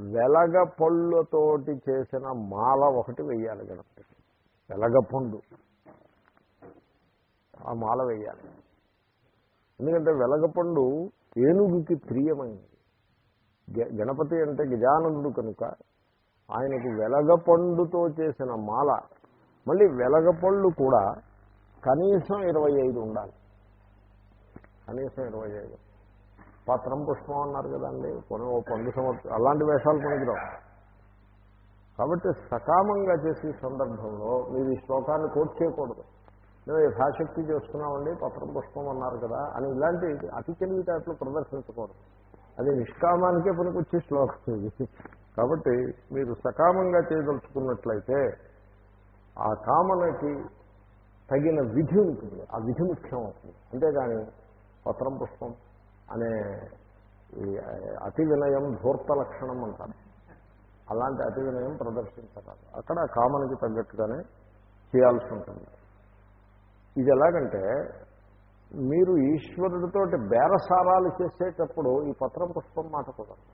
వెలగ పళ్ళతోటి చేసిన మాల ఒకటి వెయ్యాలి గణపతికి. వెలగ పండు. ఆ మాల వెయ్యాలి. ఎందుకంటే వెలగపండు ఏనుగుకి ప్రియమైంది. గణపతి అంటే గజానందుడు కనుక ఆయనకు వెలగపండుతో చేసిన మాల మళ్ళీ వెలగపళ్ళు కూడా కనీసం ఇరవై ఐదు ఉండాలి. కనీసం ఇరవై ఐదు. పత్రం పుష్పం అన్నారు కదండి కొన్ని ఓ పండు సంవత్సరం అలాంటి వేషాలు పనికిరావు. కాబట్టి సకామంగా చేసే సందర్భంలో మీరు ఈ శ్లోకాన్ని కోట్ చేయకూడదు. మేము యథాశక్తి చేస్తున్నామండి పత్రం పుష్పం అన్నారు కదా అని ఇలాంటి అతి తెలివితేటలు ప్రదర్శించకూడదు. అది నిష్కామానికే పనికొచ్చే శ్లోకం ఇది. కాబట్టి మీరు సకామంగా చేయదలుచుకున్నట్లయితే ఆ కామనకి తగిన విధి ఉంటుంది. ఆ విధి ముఖ్యం అవుతుంది. అంతేగాని పత్రం పుష్పం అనే ఈ అతి వినయం ధూర్త లక్షణం అంటారు. అలాంటి అతి వినయం ప్రదర్శించరాదు. అక్కడ ఆ కామనకి తగ్గట్టుగానే చేయాల్సి ఉంటుంది. ఇది ఎలాగంటే మీరు ఈశ్వరుడితో బేరసారాలు చేసేటప్పుడు ఈ పత్రం పుష్పం మాట కుదరదు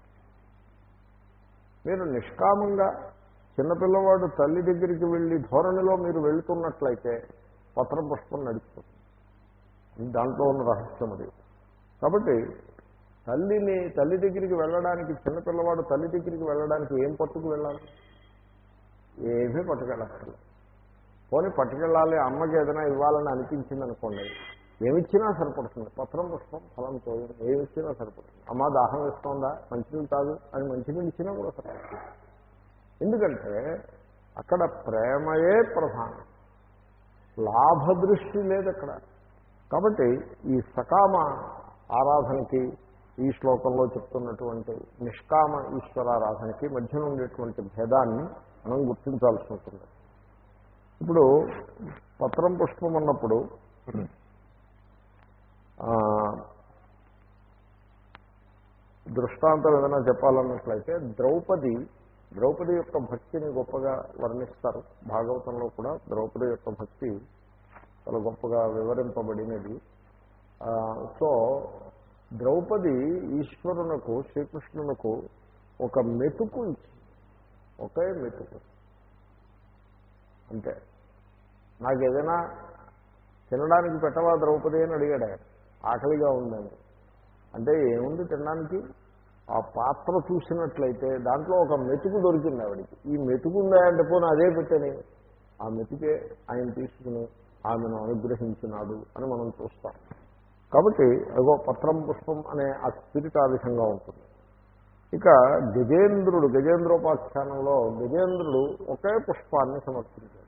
మీరు నిష్కామంగా చిన్నపిల్లవాడు తల్లి దగ్గరికి వెళ్ళి ధోరణిలో మీరు వెళుతున్నట్లయితే పత్రం పుష్పం నడుస్తుంది. దాంట్లో ఉన్న రహస్యం అది. కాబట్టి తల్లిని తల్లి దగ్గరికి వెళ్ళడానికి చిన్నపిల్లవాడు తల్లి దగ్గరికి వెళ్ళడానికి ఏం పట్టుకు వెళ్ళాలి? ఏమీ పట్టుకెళ్ళక్కర్లేదు. పోనీ పట్టుకెళ్ళాలి అమ్మకి ఏదైనా ఇవ్వాలని అనిపించింది అనుకోండి ఏమిచ్చినా సరిపడుతుంది. పత్రం పుష్పం ఫలం ఫలంతో ఏమిచ్చినా సరిపడుతుంది. అమ్మ దాహం వేస్తోందా? మంచినీళ్ళు తాగు అని మంచినీళ్ళు ఇచ్చినా కూడా సరిపడుతుంది. ఎందుకంటే అక్కడ ప్రేమయే ప్రధానం. లాభదృష్టి లేదు అక్కడ. కాబట్టి ఈ సకామ ఆరాధనకి ఈ శ్లోకంలో చెప్తున్నటువంటి నిష్కామ ఈశ్వరారాధనకి మధ్యన ఉండేటువంటి భేదాన్ని మనం గుర్తించాల్సి ఉంటుంది ఇప్పుడు పత్రం పుష్పం అన్నప్పుడు దృష్టాంతం ఏదైనా చెప్పాలన్నట్లయితే ద్రౌపది ద్రౌపది యొక్క భక్తిని గొప్పగా వర్ణిస్తారు. భాగవతంలో కూడా ద్రౌపది యొక్క భక్తి చాలా గొప్పగా వివరింపబడినది. సో ద్రౌపది ఈశ్వరునకు శ్రీకృష్ణునకు ఒక మెతుకు ఇచ్చింది ఒకే మెతుకు. అంతే నాకు ఏదైనా తినడానికి పెట్టవా ద్రౌపది అని అడిగాడు ఆయన. ఆకలిగా ఉందని. అంటే ఏముంది తినడానికి? ఆ పాత్ర చూసినట్లయితే దాంట్లో ఒక మెతుకు దొరికింది ఆవిడికి. ఈ మెతుకు ఉందా అంటే పోనీ అదే పెట్టని. ఆ మెతుకే ఆయన తీసుకుని ఆమెను అనుగ్రహించినాడు అని మనం చూస్తాం. కాబట్టి అగో పత్రం పుష్పం అనే ఆ స్పిరిట్ ఆ విధంగా ఉంటుంది. ఇక గజేంద్రుడు గజేంద్రోపాఖ్యానంలో గజేంద్రుడు ఒకే పుష్పాన్ని సమర్పించాడు.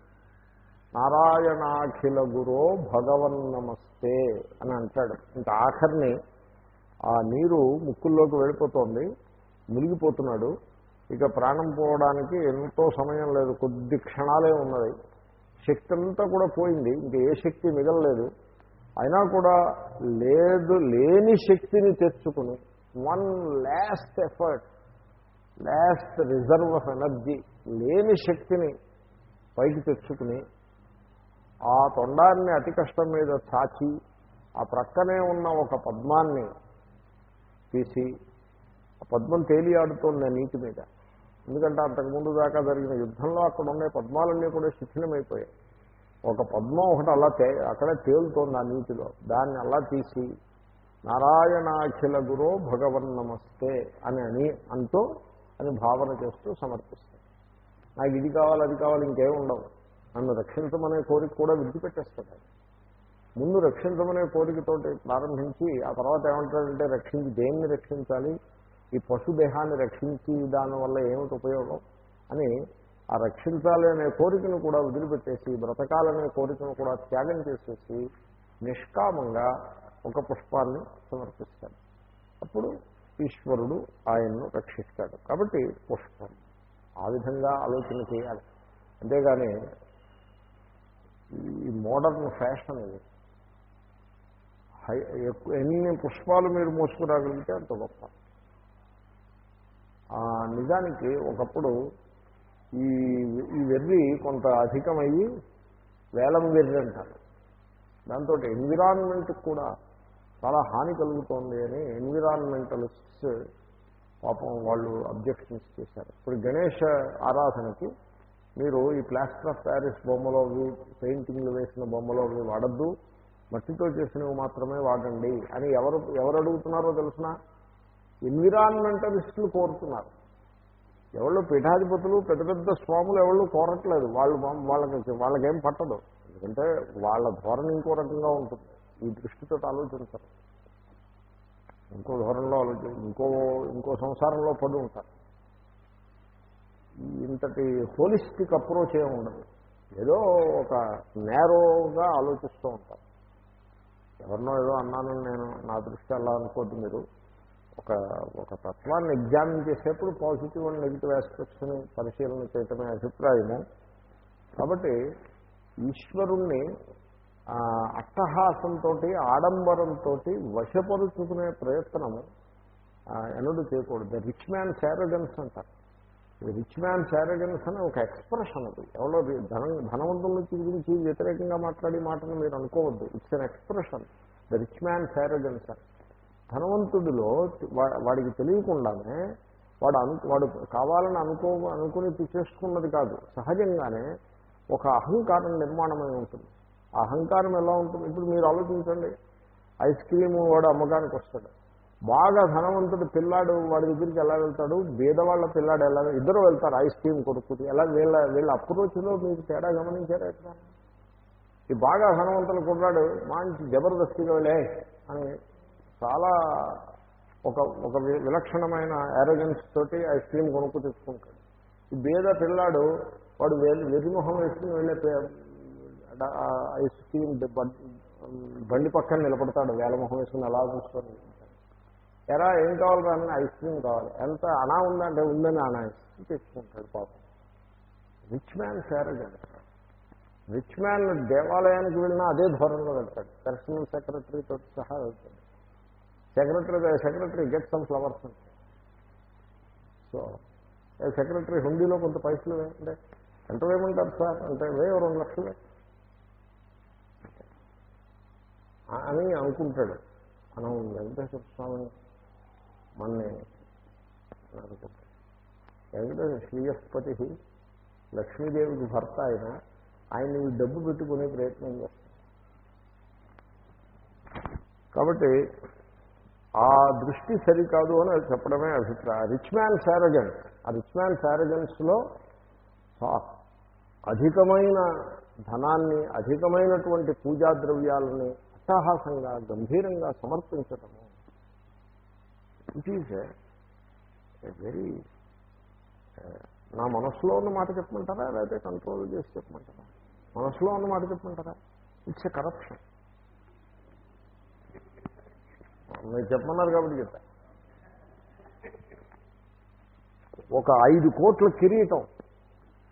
నారాయణాఖిల గురో భగవన్ నమస్తే అని అంటాడు. ఇంకా ఆఖరిని ఆ నీరు ముక్కుల్లోకి వెళ్ళిపోతోంది మునిగిపోతున్నాడు. ఇక ప్రాణం పోవడానికి ఎంతో సమయం లేదు కొద్ది క్షణాలే ఉన్నది. శక్తి అంతా కూడా పోయింది ఇంక ఏ శక్తి మిగలలేదు. అయినా కూడా లేదు లేని శక్తిని తెచ్చుకుని one last effort last reserve of energy లేని శక్తిని పైకి తెచ్చుకుని ఆ తొండాన్ని అతి కష్టం మీద చాచి ఆ ప్రక్కనే ఉన్న ఒక పద్మాన్ని తీసి ఆ పద్మం తేలియాడుతోంది ఆ నీటి మీద. ఎందుకంటే అంతకుముందు దాకా జరిగిన యుద్ధంలో అక్కడ ఉండే పద్మాలన్నీ కూడా శిథిలమైపోయాయి. ఒక పద్మం ఒకటి అలా తే అక్కడే తేలుతోంది ఆ నీటిలో. దాన్ని అలా తీసి నారాయణాఖిల గురో భగవన్ నమస్తే అని అని అంటూ అని భావన చేస్తూ సమర్పిస్తాను నాకు ఇది కావాలి అది కావాలి ఇంకేం ఉండవు. నన్ను రక్షించమనే కోరిక కూడా విడిచిపెట్టేస్తాడు ముందు రక్షించమనే కోరికతోటి ప్రారంభించి ఆ తర్వాత ఏమంటాడంటే రక్షించి దేన్ని రక్షించాలి? ఈ పశుదేహాన్ని రక్షించి దానివల్ల ఏమిటి ఉపయోగం? అని ఆ రక్షించాలి అనే కోరికను కూడా వదిలిపెట్టేసి బ్రతకాలనే కోరికను కూడా త్యాగం చేసేసి నిష్కామంగా ఒక పుష్పాన్ని సమర్పిస్తాడు. అప్పుడు ఈశ్వరుడు ఆయన్ను రక్షిస్తాడు. కాబట్టి పుష్పం. ఆ విధంగా ఆలోచన చేయాలి. అంతేగాని ఈ మోడర్న్ ఫ్యాషన్ ఇది. హై ఎక్కువ ఎన్ని పుష్పాలు మీరు మోసుకురాగలిగితే అంత గొప్ప. నిజానికి ఒకప్పుడు ఈ ఈ వెర్రి కొంత అధికమయ్యి వేలం వెర్రి అంటారు. దాంతో ఎన్విరాన్మెంట్ కూడా చాలా హాని కలుగుతోంది అని ఎన్విరాన్మెంటలిస్ట్స్ పాపం వాళ్ళు అబ్జెక్షన్స్ చేశారు. ఇప్పుడు గణేష ఆరాధనకి మీరు ఈ ప్లాస్టర్ ఆఫ్ ప్యారిస్ బొమ్మలో అవి పెయింటింగ్లు వేసిన బొమ్మలో అవి వాడద్దు. మట్టితో చేసినవి మాత్రమే వాడండి అని ఎవరు ఎవరు అడుగుతున్నారో తెలిసిన? ఎన్విరాన్మెంటలిస్టులు కోరుతున్నారు. ఎవళ్ళు పీఠాధిపతులు పెద్ద పెద్ద స్వాములు ఎవళ్ళు కోరట్లేదు. వాళ్ళు వాళ్ళకి వాళ్ళకేం పట్టదు. ఎందుకంటే వాళ్ళ ధోరణి ఇంకో రకంగా ఉంటుంది. ఈ దృష్టితో ఆలోచించరు. ఇంకో ధోరణిలో ఆలోచి ఇంకో ఇంకో సంసారంలో పడి ఉంటారు. ఇంతటి హోలిస్టిక్ అప్రోచ్ ఏమి ఉండదు. ఏదో ఒక నేరోగా ఆలోచిస్తూ ఉంటారు ఎవరినో ఏదో అన్నాను నేను నా దృష్టి అలా అనుకోద్దు మీరు. ఒక ఒక తత్వాన్ని ఎగ్జామిన్ చేసేప్పుడు పాజిటివ్ అండ్ నెగిటివ్ ఆస్పెక్ట్స్ని పరిశీలన చేయటమే అభిప్రాయము. కాబట్టి ఈశ్వరుణ్ణి అట్టహాసంతో ఆడంబరంతో వశపరుచుకునే ప్రయత్నము ఎన్నడూ చేయకూడదు. ద రిచ్ మ్యాన్ శారగన్స్ అంటారు. రిచ్ మ్యాన్ శారగన్స్ అని ఒక ఎక్స్ప్రెషన్ అది. ఎవరో ధనం ధనవంతుల నుంచి గురించి వ్యతిరేకంగా మాట్లాడే మాటను మీరు అనుకోవద్దు. It's an expression the rich man arrogance ధనవంతుడిలో వా- వాడికి తెలియకుండానే వాడు అను వాడు కావాలని అనుకో అనుకుని చేసుకున్నది కాదు. సహజంగానే ఒక అహంకారం నిర్మాణమై ఉంటుంది. ఆ అహంకారం ఎలా ఉంటుంది? ఇప్పుడు మీరు ఆలోచించండి. ఐస్ క్రీము వాడు అమ్మకానికి వస్తాడు. బాగా ధనవంతుడు పిల్లాడు వాడి దగ్గరికి ఎలా వెళ్తాడు? బీదవాళ్ళ పిల్లాడు ఎలా ఇద్దరు వెళ్తారు ఐస్ క్రీమ్ కొడుకుది ఎలా వీళ్ళ వీళ్ళ అప్రోచ్లో మీకు తేడా గమనించారా? ఎట్లా ఈ బాగా ధనవంతులు కుర్రాడు మంచి జబర్దస్తిగా వెళ్ళే అని చాలా ఒక ఒక విలక్షణమైన అరోగెన్స్ తోటి ఐస్ క్రీమ్ కొనుక్కు తెచ్చుకుంటాడు. ఈ బేద పిల్లాడు వాడు వె- వెరిమొహం వేసుకుని వెళ్ళే ఐస్ క్రీమ్ బండి పక్కన నిలబడతాడు వేలమొహం వేసుకుని అలా చూసుకొని ఎరా ఏం కావాలి అని ఐస్ క్రీమ్ కావాలి. ఎంత అనా ఉందంటే ఉందని అనా ఇస్తుంది తెచ్చుకుంటాడు పాపం. Rich man arrogance rich man దేవాలయానికి వెళ్ళినా అదే ధోరణిలో వెళ్తాడు. పర్సనల్ సెక్రటరీతో సహా వెళ్తాడు. Secretary secretary get some flowers so secretary హుండీలో కొంత పైసలు వేయండి ఎంత వేయమంటారు సార్? అంటే వేయ రెండు లక్షలు అని అనుకుంటాడు. మనం వెంకటేశ్వర స్వామి మన్ని అనుకుంటాడు వెంకటేశ్వర శ్రీయస్పతి లక్ష్మీదేవికి భర్త ఆయన ఆయన ఈ డబ్బు పెట్టుకునే ప్రయత్నం చేస్తాడు. కాబట్టి ఆ దృష్టి సరికాదు అని అది చెప్పడమే అభిప్రాయం. రిచ్ మ్యాన్ శారగన్స్ ఆ రిచ్ మ్యాన్ శారగన్స్లో అధికమైన ధనాన్ని అధికమైనటువంటి పూజా ద్రవ్యాలని అట్టహాసంగా గంభీరంగా సమర్పించటము ఇట్ ఈజ్ వెరీ నా మనసులో ఉన్న మాట చెప్పమంటారా? లేకపోతే కంట్రోల్ చేసి చెప్పమంటారా? మనసులో ఉన్న మాట చెప్పమంటారా? ఇట్స్ ఎ కరప్షన్ మీరు చెప్పమన్నారు కాబట్టి చెప్పా. ఒక ఐదు కోట్ల కిరీటం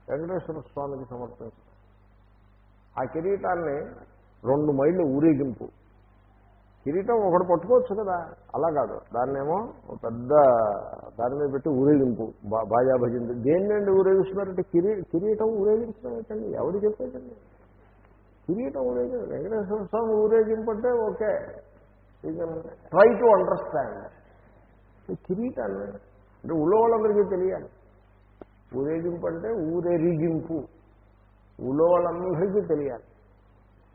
వెంకటేశ్వర స్వామికి సమర్పించడం ఆ కిరీటాన్ని రెండు మైళ్ళు ఊరేగింపు. కిరీటం ఒకటి పట్టుకోవచ్చు కదా. అలా కాదు. దాన్నేమో ఒక పెద్ద దాని మీద పెట్టి ఊరేగింపు బా బాజా భజంతి దేన్నండి ఊరేగిస్తున్నారంటే కిరీ కిరీటం ఊరేగించడం ఏంటండి ఎవరు చెప్పేదండి కిరీటం ఊరేగి వెంకటేశ్వర స్వామి ఊరేగింపు అంటే ఓకే ట్రై టు అండర్స్టాండ్ కిరీటాన్ని అంటే ఊళ్ళో వాళ్ళందరికీ తెలియాలి. ఊరేగింపు అంటే ఊరేగింపు. ఊళ్ళో వాళ్ళందరికీ తెలియాలి.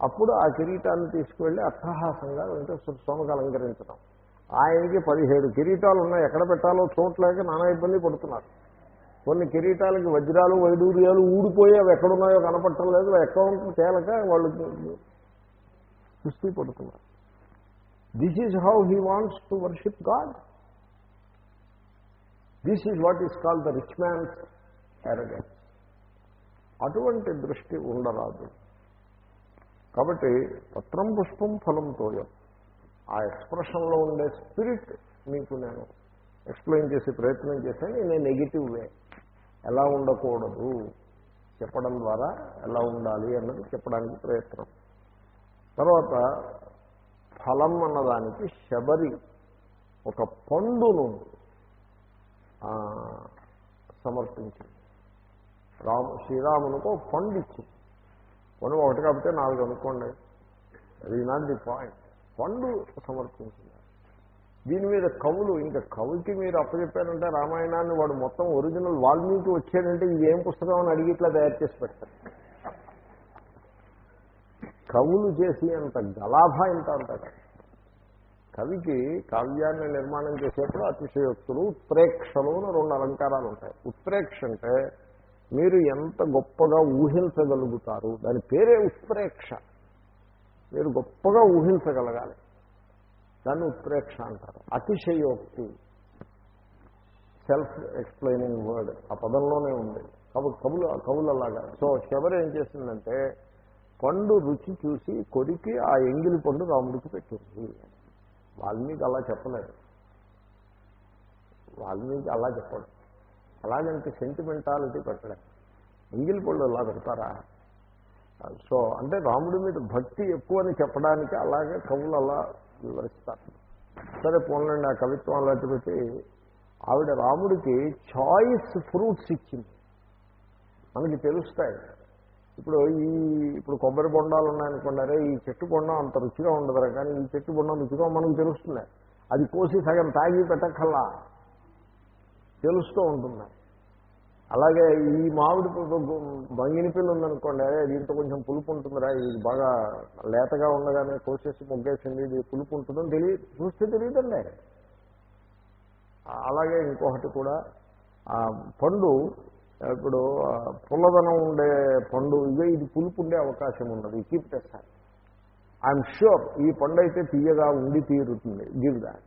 అప్పుడు ఆ కిరీటాన్ని తీసుకువెళ్ళి అట్టహాసంగా వెంకటేశ్వర స్వామికి అలంకరించడం. ఆయనకి పదిహేడు కిరీటాలు ఉన్నాయి ఎక్కడ పెట్టాలో చోట్లేక నానా ఇబ్బంది పడుతున్నారు. కొన్ని కిరీటాలకి వజ్రాలు వైడూర్యాలు ఊడిపోయి అవి ఎక్కడున్నాయో కనపడటం లేదు. అకౌంట్ తేలక వాళ్ళు కుస్తీ పడుతున్నారు. This is how he wants to worship God this is what is call the rich man's అటువంటి దృష్టి ఉండరాదు. కాబట్టి పత్రం పుష్పం ఫలంతో ఆ ఎక్స్ప్రెషన్లో ఉండే స్పిరిట్ మీకు నేను ఎక్స్ప్లెయిన్ చేసే ప్రయత్నం చేశాను నేను నెగిటివ్ వే. ఎలా ఉండకూడదు? చెప్పడం ద్వారా ఎలా ఉండాలి అన్నది చెప్పడానికి ప్రయత్నం. తర్వాత ఫలం అన్నదానికి శబరి ఒక పండును సమర్పించింది. రాము శ్రీరామునికి ఒక పండు ఇచ్చింది పండు ఒకటి కాకపోతే నాలుగు అనుకోండి. అది నాట్ ది పాయింట్ పండు సమర్పించింది. దీని మీద కవులు ఇంకా కవికి మీరు అప్పచెప్పారంటే రామాయణాన్ని వాడు మొత్తం ఒరిజినల్ వాల్మీకి వచ్చాడంటే ఇది ఏం పుస్తకం అని అడిగి ఇట్లా తయారు చేసి పెడతారు. కవులు చేసి అంత గలాభా ఇంత అంటారు? కవికి కావ్యాన్ని నిర్మాణం చేసేప్పుడు అతిశయోక్తులు ఉత్ప్రేక్షలు అని రెండు అలంకారాలు ఉంటాయి. ఉత్ప్రేక్ష అంటే మీరు ఎంత గొప్పగా ఊహించగలుగుతారు దాని పేరే ఉత్ప్రేక్ష. మీరు గొప్పగా ఊహించగలగాలి. దాన్ని ఉత్ప్రేక్ష అంటారు. అతిశయోక్తి. సెల్ఫ్ ఎక్స్ప్లెయినింగ్ వర్డ్ ఆ పదంలోనే ఉంది. కాబట్టి కవులు కవులలాగా. సో శబరి ఏం చేసిందంటే పండు రుచి చూసి కొరికి ఆ ఎంగిలి పండు రాముడికి పెట్టింది. వాల్మీకి అలా చెప్పలేదు. వాల్మీకి అలా చెప్పడు. అలాగంటే సెంటిమెంటాలిటీ పెట్టడం ఎంగిలి పళ్ళు అలా పెడతారా? సో అంటే రాముడి మీద భక్తి ఎక్కువ అని చెప్పడానికి అలాగే కవులు అలా వివరిస్తారు. సరే పోన్లండి ఆ కవిత్వం అలాంటి పెట్టి ఆవిడ రాముడికి చాయిస్ ఫ్రూట్స్ ఇచ్చింది. మనకి తెలుస్తాయి. ఇప్పుడు ఈ ఇప్పుడు కొబ్బరి బొండాలు ఉన్నాయనుకోండి అరే ఈ చెట్టు బొండం అంత రుచిగా ఉండదురా కానీ ఈ చెట్టు బొండం రుచిగా మనకు తెలుస్తుంది. అది కోసి సగం తాగి పెట్టక్కల్లా తెలుస్తూ ఉంటుంది. అలాగే ఈ మామిడి బంగిని పిల్ల ఉందనుకోండి అదే దీంతో కొంచెం పులుపు ఉంటుందిరా ఇది బాగా లేతగా ఉండగానే కోసేసి మొగ్గేసింది ఇది పులుపు ఉంటుందని తెలియదు చూస్తే తెలియదండి. అలాగే ఇంకొకటి కూడా ఆ పండు ఇప్పుడు పుల్లదనం ఉండే పండు ఇదే ఇది పులుపు ఉండే అవకాశం ఉన్నది కీప్ తెస్తారు ఐఎమ్ ష్యూర్ ఈ పండు అయితే తీయగా ఉండి తీరుతుంది గివ్ దాట్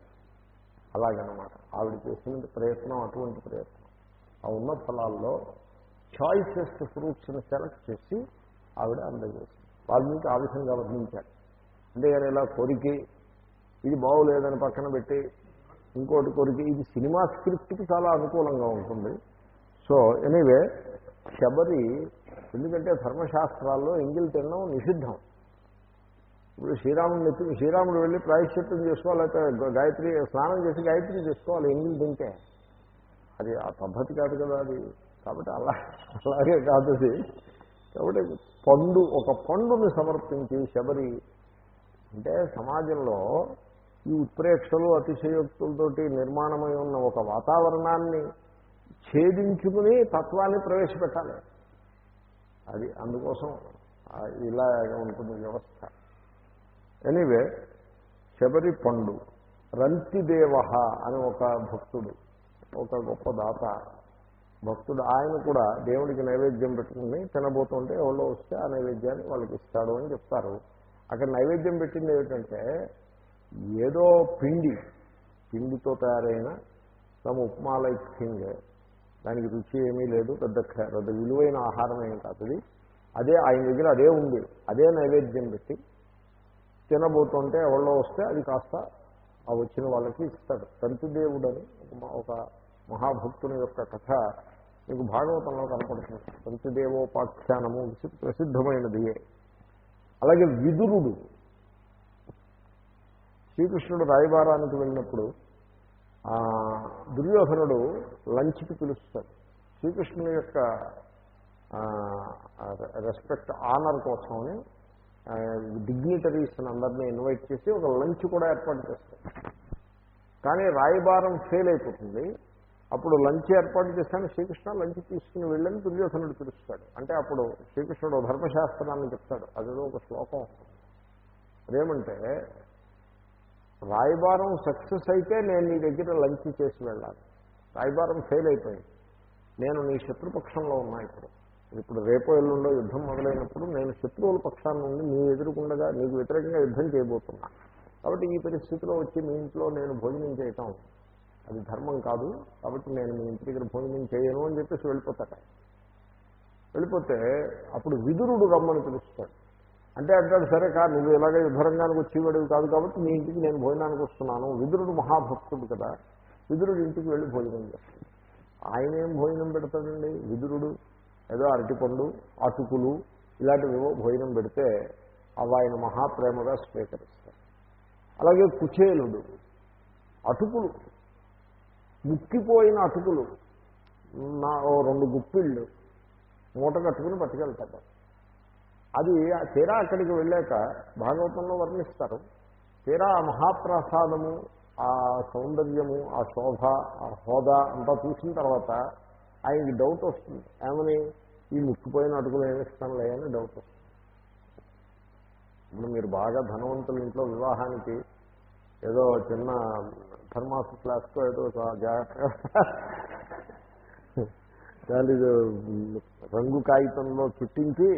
అలాగనమాట. ఆవిడ చేసిన ప్రయత్నం అటువంటి ప్రయత్నం. ఆ ఉన్న ఫలాల్లో చాయిసెస్ ఫ్రూట్స్ని సెలెక్ట్ చేసి ఆవిడ అందజేసింది. వాల్మీకి ఆ విధంగా వర్ణించారు. అంతేగాని ఇలా కొరికి ఇది బాగోలేదని పక్కన పెట్టి ఇంకోటి కొరికి ఇది సినిమా స్క్రిప్ట్కి చాలా అనుకూలంగా ఉంటుంది. సో ఎనీవే శబరి ఎందుకంటే ధర్మశాస్త్రాల్లో ఎంగిల్ తినడం నిషిద్ధం. ఇప్పుడు శ్రీరాముడు నెత్తి శ్రీరాముడు వెళ్ళి ప్రాయశ్చిత్తం చేసుకోవాలంటే గాయత్రి స్నానం చేసి గాయత్రి చేసుకోవాలి ఎంగిల్ తింటే. అది ఆ పద్ధతి కాదు కదా అది. కాబట్టి అలా అలాగే కాదు అది. కాబట్టి పండు ఒక పండుని సమర్పించి శబరి అంటే సమాజంలో ఈ ఉత్ప్రేక్షలు అతిశయోక్తులతోటి నిర్మాణమై ఉన్న ఒక వాతావరణాన్ని ఛేదించుకుని తత్వాన్ని ప్రవేశపెట్టాలి. అది అందుకోసం ఇలా ఉంటుంది వ్యవస్థ. ఎనీవే శబరి పండు రంతిదేవ అని ఒక భక్తుడు ఒక గొప్ప దాత. భక్తుడు ఆయన కూడా దేవుడికి నైవేద్యం పెట్టుకుని తినబోతుంటే ఎవరో వస్తే ఆ నైవేద్యాన్ని వాళ్ళకి ఇస్తాడు అని చెప్తారు. అక్కడ నైవేద్యం పెట్టింది ఏమిటంటే ఏదో పిండి పిండితో తయారైన తమ ఉప్మా లైక్ థింగ్. దానికి రుచి ఏమీ లేదు పెద్ద పెద్ద విలువైన ఆహారం ఏం కాదు అదే ఆయన దగ్గర అదే ఉంది. అదే నైవేద్యం పెట్టి తినబోతుంటే ఎవరో వస్తే అది కాస్త ఆ వచ్చిన వాళ్ళకి ఇస్తాడు. తంతిదేవుడు అని ఒక మహాభక్తుని యొక్క కథ మీకు భాగవతంలో కనపడుతుంది. తంతిదేవోపాఖ్యానము విసి- ప్రసిద్ధమైనది. అలాగే విదురుడు. శ్రీకృష్ణుడు రాయబారానికి వెళ్ళినప్పుడు దుర్యోధనుడు లంచ్కి పిలుస్తాడు. శ్రీకృష్ణుని యొక్క రెస్పెక్ట్ ఆనర్ కోసమని డిగ్నిటరీస్ అందరినీ ఇన్వైట్ చేసి ఒక లంచ్ కూడా ఏర్పాటు చేస్తాడు కానీ రాయబారం ఫెయిల్ అయిపోతుంది. అప్పుడు లంచ్ ఏర్పాటు చేస్తాను శ్రీకృష్ణ లంచ్ తీసుకుని వెళ్ళని దుర్యోధనుడు పిలుస్తాడు. అంటే అప్పుడు శ్రీకృష్ణుడు ధర్మశాస్త్రాన్ని చెప్తాడు. అదేదో ఒక శ్లోకం అదేమంటే రాయబారం సక్సెస్ అయితే నేను నీ దగ్గర లంచ్ చేసి వెళ్ళాలి. రాయబారం ఫెయిల్ అయిపోయింది. నేను నీ శత్రుపక్షంలో ఉన్నా ఇప్పుడు. ఇప్పుడు రేపో ఎల్లుండో యుద్ధం మొదలైనప్పుడు నేను శత్రువుల పక్షాన్ని నుండి నీ ఎదురుకుండగా నీకు వ్యతిరేకంగా యుద్ధం చేయబోతున్నా. కాబట్టి ఈ పరిస్థితిలో వచ్చి మీ ఇంట్లో నేను భోజనం చేయటం అది ధర్మం కాదు. కాబట్టి నేను మీ ఇంటి దగ్గర భోజనం చేయను అని చెప్పేసి వెళ్ళిపోతాట. వెళ్ళిపోతే అప్పుడు విదురుడు రమ్మని పిలుస్తాడు. అంటే అంటాడు సరే కాదు నువ్వు ఇలాగే యుద్ధరంగానికి వచ్చేవాడివి కాదు కాబట్టి నీ ఇంటికి నేను భోజనానికి వస్తున్నాను. విదురుడు మహాభక్తుడు కదా. విదురుడు ఇంటికి వెళ్ళి భోజనం చేస్తాడు. ఆయన ఏం భోజనం పెడతాడండి? విదురుడు ఏదో అరటిపండు అటుకులు ఇలాంటివేవో భోజనం పెడితే అవి ఆయన మహాప్రేమగా స్వీకరిస్తారు. అలాగే కుచేలుడు అటుకులు ముక్కిపోయిన అటుకులు నా ఓ రెండు గుప్పిళ్ళు మూట కట్టుకుని పట్టుకెళ్తాడు అది తీరా అక్కడికి వెళ్ళాక భాగవతంలో వర్ణిస్తారు. తీరా ఆ మహాప్రసాదము ఆ సౌందర్యము ఆ శోభ ఆ హోదా అంతా చూసిన తర్వాత ఆయనకి డౌట్ వస్తుంది. ఏమని? ఈ ముక్కిపోయిన అటుకులు ఏమిస్తానులే అని డౌట్ వస్తుంది. ఇప్పుడు మీరు బాగా ధనవంతుల ఇంట్లో వివాహానికి ఏదో చిన్న థర్మాస్ ఫ్లాస్కో ఏదో జాగ్రత్తగా దాని రంగు కాగితంలో చుట్టించి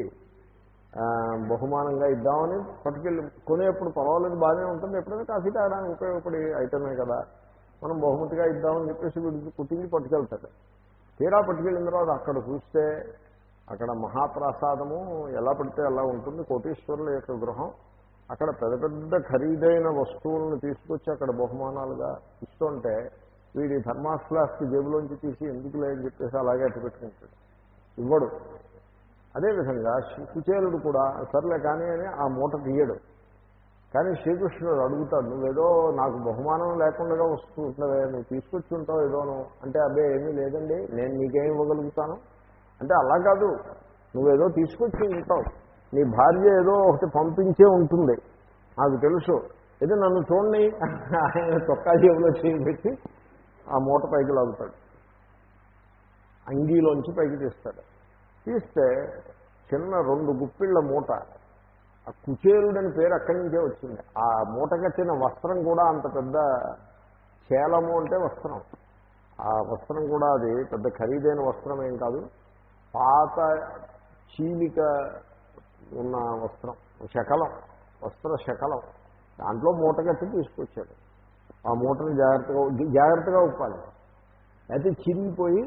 బహుమానంగా ఇద్దామని పట్టుకెళ్ళి కొనేప్పుడు పర్వాలేదు బాగానే ఉంటుంది. ఎప్పుడైనా కాఫీ తాగడానికి ఉపయోగపడి ఐటమే కదా. మనం బహుమతిగా ఇద్దామని చెప్పేసి వీడికి కుట్టించి పట్టుకెళ్తాడు తీరా పట్టుకెళ్ళిన తర్వాత అక్కడ చూస్తే అక్కడ మహాప్రసాదము ఎలా పడితే అలా ఉంటుంది. కోటీశ్వరుల యొక్క గృహం. అక్కడ పెద్ద పెద్ద ఖరీదైన వస్తువులను తీసుకొచ్చి అక్కడ బహుమానాలుగా ఇస్తుంటే వీడి ధర్మాస్ ఫ్లాస్క్ జేబులోంచి తీసి ఎందుకు లేదని చెప్పేసి అలాగే అట్టు పెట్టుకుంటాడు. ఇవ్వడు. అదేవిధంగా కుచేలుడు కూడా సర్లే కానీ అని ఆ మూట తీయడు. కానీ శ్రీకృష్ణుడు అడుగుతాడు నువ్వేదో నాకు బహుమానం లేకుండా వస్తూ నువ్వు తీసుకొచ్చి ఉంటావు ఏదోను. అంటే అబ్బే ఏమీ లేదండి నేను నీకేం ఇవ్వగలుగుతాను? అంటే అలా కాదు నువ్వేదో తీసుకొచ్చి ఉంటావు నీ భార్య ఏదో ఒకటి పంపించే ఉంటుంది నాకు తెలుసు ఇది నన్ను చూడండి. ఆయన చొక్కా జేబులో చేయి పెట్టి ఆ మూట పైకి లాగుతాడు. అంగీలోంచి పైకి తీస్తాడు. తీస్తే చిన్న రెండు గుప్పిళ్ళ మూట ఆ కుచేరుడని పేరు అక్కడి నుంచే వచ్చింది. ఆ మూట వస్త్రం కూడా అంత పెద్ద చేలము అంటే వస్త్రం. ఆ వస్త్రం కూడా అది పెద్ద ఖరీదైన వస్త్రం ఏం కాదు. పాత చీలిక ఉన్న వస్త్రం శకలం వస్త్ర శకలం. దాంట్లో మూట కట్టి తీసుకొచ్చాడు. ఆ మూటను జాగ్రత్తగా జాగ్రత్తగా ఉప్పాలి. అయితే చిరిగిపోయి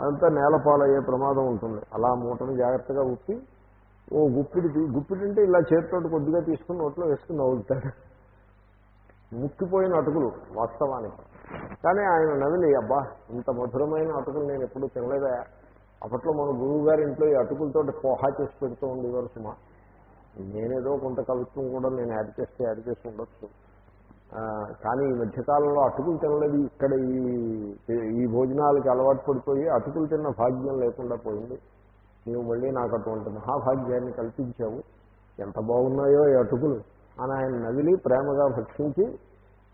అదంతా నేలపాలయ్యే ప్రమాదం ఉంటుంది. అలా మూటను జాగ్రత్తగా ఉప్పి ఓ గుప్పిడి గుప్పిడి అంటే ఇలా చేతితోటి కొద్దిగా తీసుకుని నోట్లో వేసుకుని నవ్వుతాడు. ముక్కిపోయిన అటుకులు వాస్తవానికి. కానీ ఆయన నవిలి అబ్బా ఇంత మధురమైన అటుకులు నేను ఎప్పుడూ తినలేదా? అప్పట్లో మన గురువు గారి ఇంట్లో ఈ అటుకులతో పోహా చేసి పెడుతూ ఉండేవారు సుమా. నేనేదో కొంత కవిత్వం కూడా నేను యాడ్ చేస్తే యాడ్ చేసి ఉండొచ్చు. కానీ ఈ మధ్యకాలంలో అటుకులు తినలేదు. ఇక్కడ ఈ ఈ భోజనాలకి అలవాటు పడిపోయి అటుకులు తిన్న భాగ్యం లేకుండా పోయింది. నీవు మళ్ళీ నాకు అటువంటి మహాభాగ్యాన్ని కల్పించావు. ఎంత బాగున్నాయో ఈ అటుకులు. అని ఆయన నవిలి ప్రేమగా భక్షించి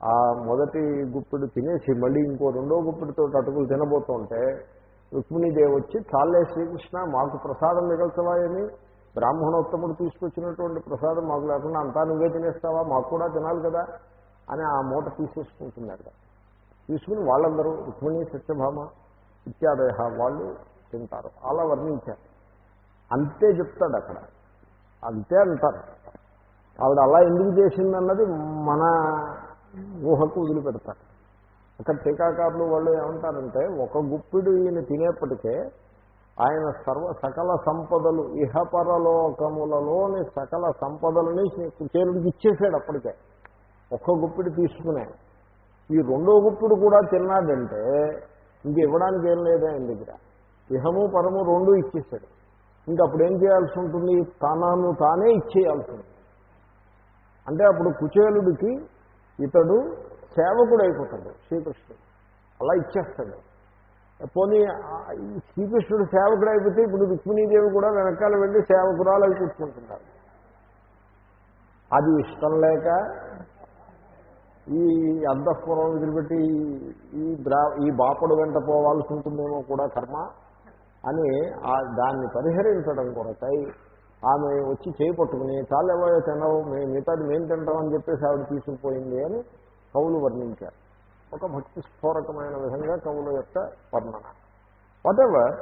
ఆ మొదటి గుప్పిడు తినేసి మళ్ళీ ఇంకో రెండో గుప్పిడితో అటుకులు తినబోతుంటే రుక్మిణీదేవి వచ్చి చాలే శ్రీకృష్ణ మాకు ప్రసాదం మిగల్చవాయని బ్రాహ్మణోత్తముడు తీసుకొచ్చినటువంటి ప్రసాదం మాకు లేకుండా అంతా నువ్వే తినేస్తావా? మాకు కూడా తినాలి కదా? అని ఆ మూట తీసేసుకుంటున్నాడు తీసుకుని వాళ్ళందరూ రుక్మిణి సత్యభామ ఇత్యాదయ వాళ్ళు తింటారు. అలా వర్ణించారు. అంతే చెప్తాడు అక్కడ. అంతే అంటారు. ఆవిడ అలా ఎందుకు చేసిందన్నది మన ఊహకు వదిలిపెడతారు అక్కడ టీకాకారులు వాళ్ళు ఏమంటారంటే ఒక గుప్పిడు ఈయన తినేప్పటికే ఆయన సర్వ సకల సంపదలు ఇహపరలోకములలోని సకల సంపదలని చేరుడికి ఇచ్చేసాడు అప్పటికే. ఒక్క గుప్పిడి తీసుకునే. ఈ రెండో గుప్పిడు కూడా తిన్నాడంటే ఇంక ఇవ్వడానికి ఏం లేదా ఆయన దగ్గర. ఇహము పరము రెండు ఇచ్చేసాడు. ఇంక అప్పుడు ఏం చేయాల్సి ఉంటుంది? తనను తానే ఇచ్చేయాల్సి ఉంటుంది. అంటే అప్పుడు కుచేలుడికి ఇతడు సేవకుడు అయిపోతాడు శ్రీకృష్ణుడు. అలా ఇచ్చేస్తాడు. పోనీ శ్రీకృష్ణుడు సేవకుడు అయిపోతే ఇప్పుడు రుక్మిణీదేవి కూడా వెనకాల వెళ్ళి సేవకురాలు అవి కూర్చుంటున్నారు అది ఇష్టం లేక ఈ అంతఃపురం వదిలిపెట్టి ఈ బ్రా ఈ బాపడు వెంట పోవాల్సి ఉంటుందేమో కూడా కర్మ. అని ఆ దాన్ని పరిహరించడం కొరకై ఆమె వచ్చి చేపట్టుకుని తాళ్ళు ఎవరో తినవు మేము మిగతాది మేము తింటామని చెప్పేసి ఆవిడ తీసుకుపోయింది అని కవులు వర్ణించారు. ఒక భక్తి స్ఫోరకమైన విధంగా కవుల యొక్క వర్ణన. వాటెవర్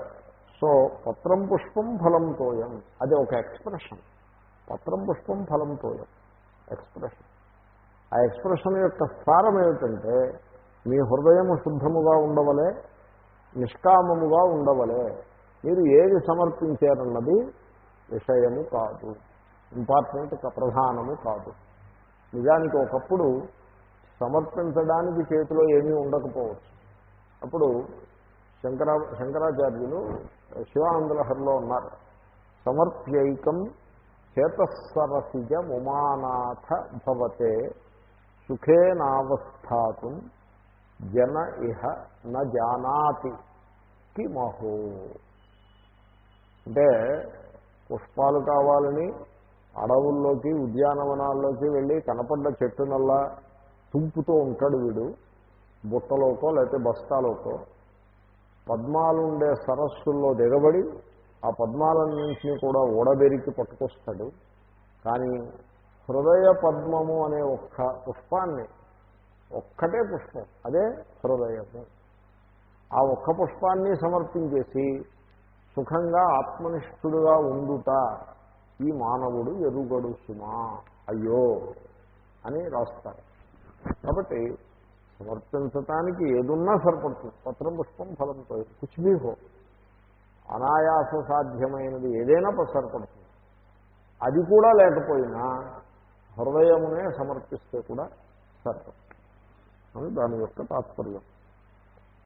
సో పత్రం పుష్పం ఫలం తోయం. అది ఒక ఎక్స్ప్రెషన్. పత్రం పుష్పం ఫలం తోయం. ఎక్స్ప్రెషన్. ఆ ఎక్స్ప్రెషన్ యొక్క సారం ఏమిటంటే మీ హృదయం శుద్ధముగా ఉండవలే నిష్కామముగా ఉండవలే మీరు ఏది సమర్పించారన్నది విషయము కాదు. ఇంపార్టెంట్ ప్రధానము కాదు. నిజానికి ఒకప్పుడు సమర్పించడానికి చేతిలో ఏమీ ఉండకపోవచ్చు. అప్పుడు శంకర శంకరాచార్యులు శివానందలహరిలో ఉన్నారు. సమర్ప్యైకం చేతస్సరసిజ ఉమానాథ భవతే సుఖేనావస్థాతు జన ఇహ న జానాతి కిమహో అంటే పుష్పాలు కావాలని అడవుల్లోకి ఉద్యానవనాల్లోకి వెళ్ళి కనపడ్డ చెట్టునల్లా తుంపుతూ ఉంటాడు వీడు. బుట్టలోకో లేకపోతే బస్తాలోకో. పద్మాలుండే సరస్సుల్లో దిగబడి ఆ పద్మాలన్నింటినీ కూడా ఓడబెరికి పట్టుకొస్తాడు. కానీ హృదయ పద్మము అనే ఒక్క పుష్పాన్ని ఒక్కటే పుష్పం అదే హృదయము. ఆ ఒక్క పుష్పాన్ని సమర్పించేసి సుఖంగా ఆత్మనిష్ఠుడుగా ఉండుట ఈ మానవుడు ఎరుగడు సుమా అయ్యో అని రాస్తారు. కాబట్టి సమర్పించటానికి ఏదున్నా సరిపడుతుంది. పత్రం పుష్పం ఫలంతో కుచ్బీ హో. అనాయాస సాధ్యమైనది ఏదైనా సరిపడుతుంది. అది కూడా లేకపోయినా హృదయమునే సమర్పిస్తే కూడా సరిపడుతుంది. అని దాని యొక్క తాత్పర్యం.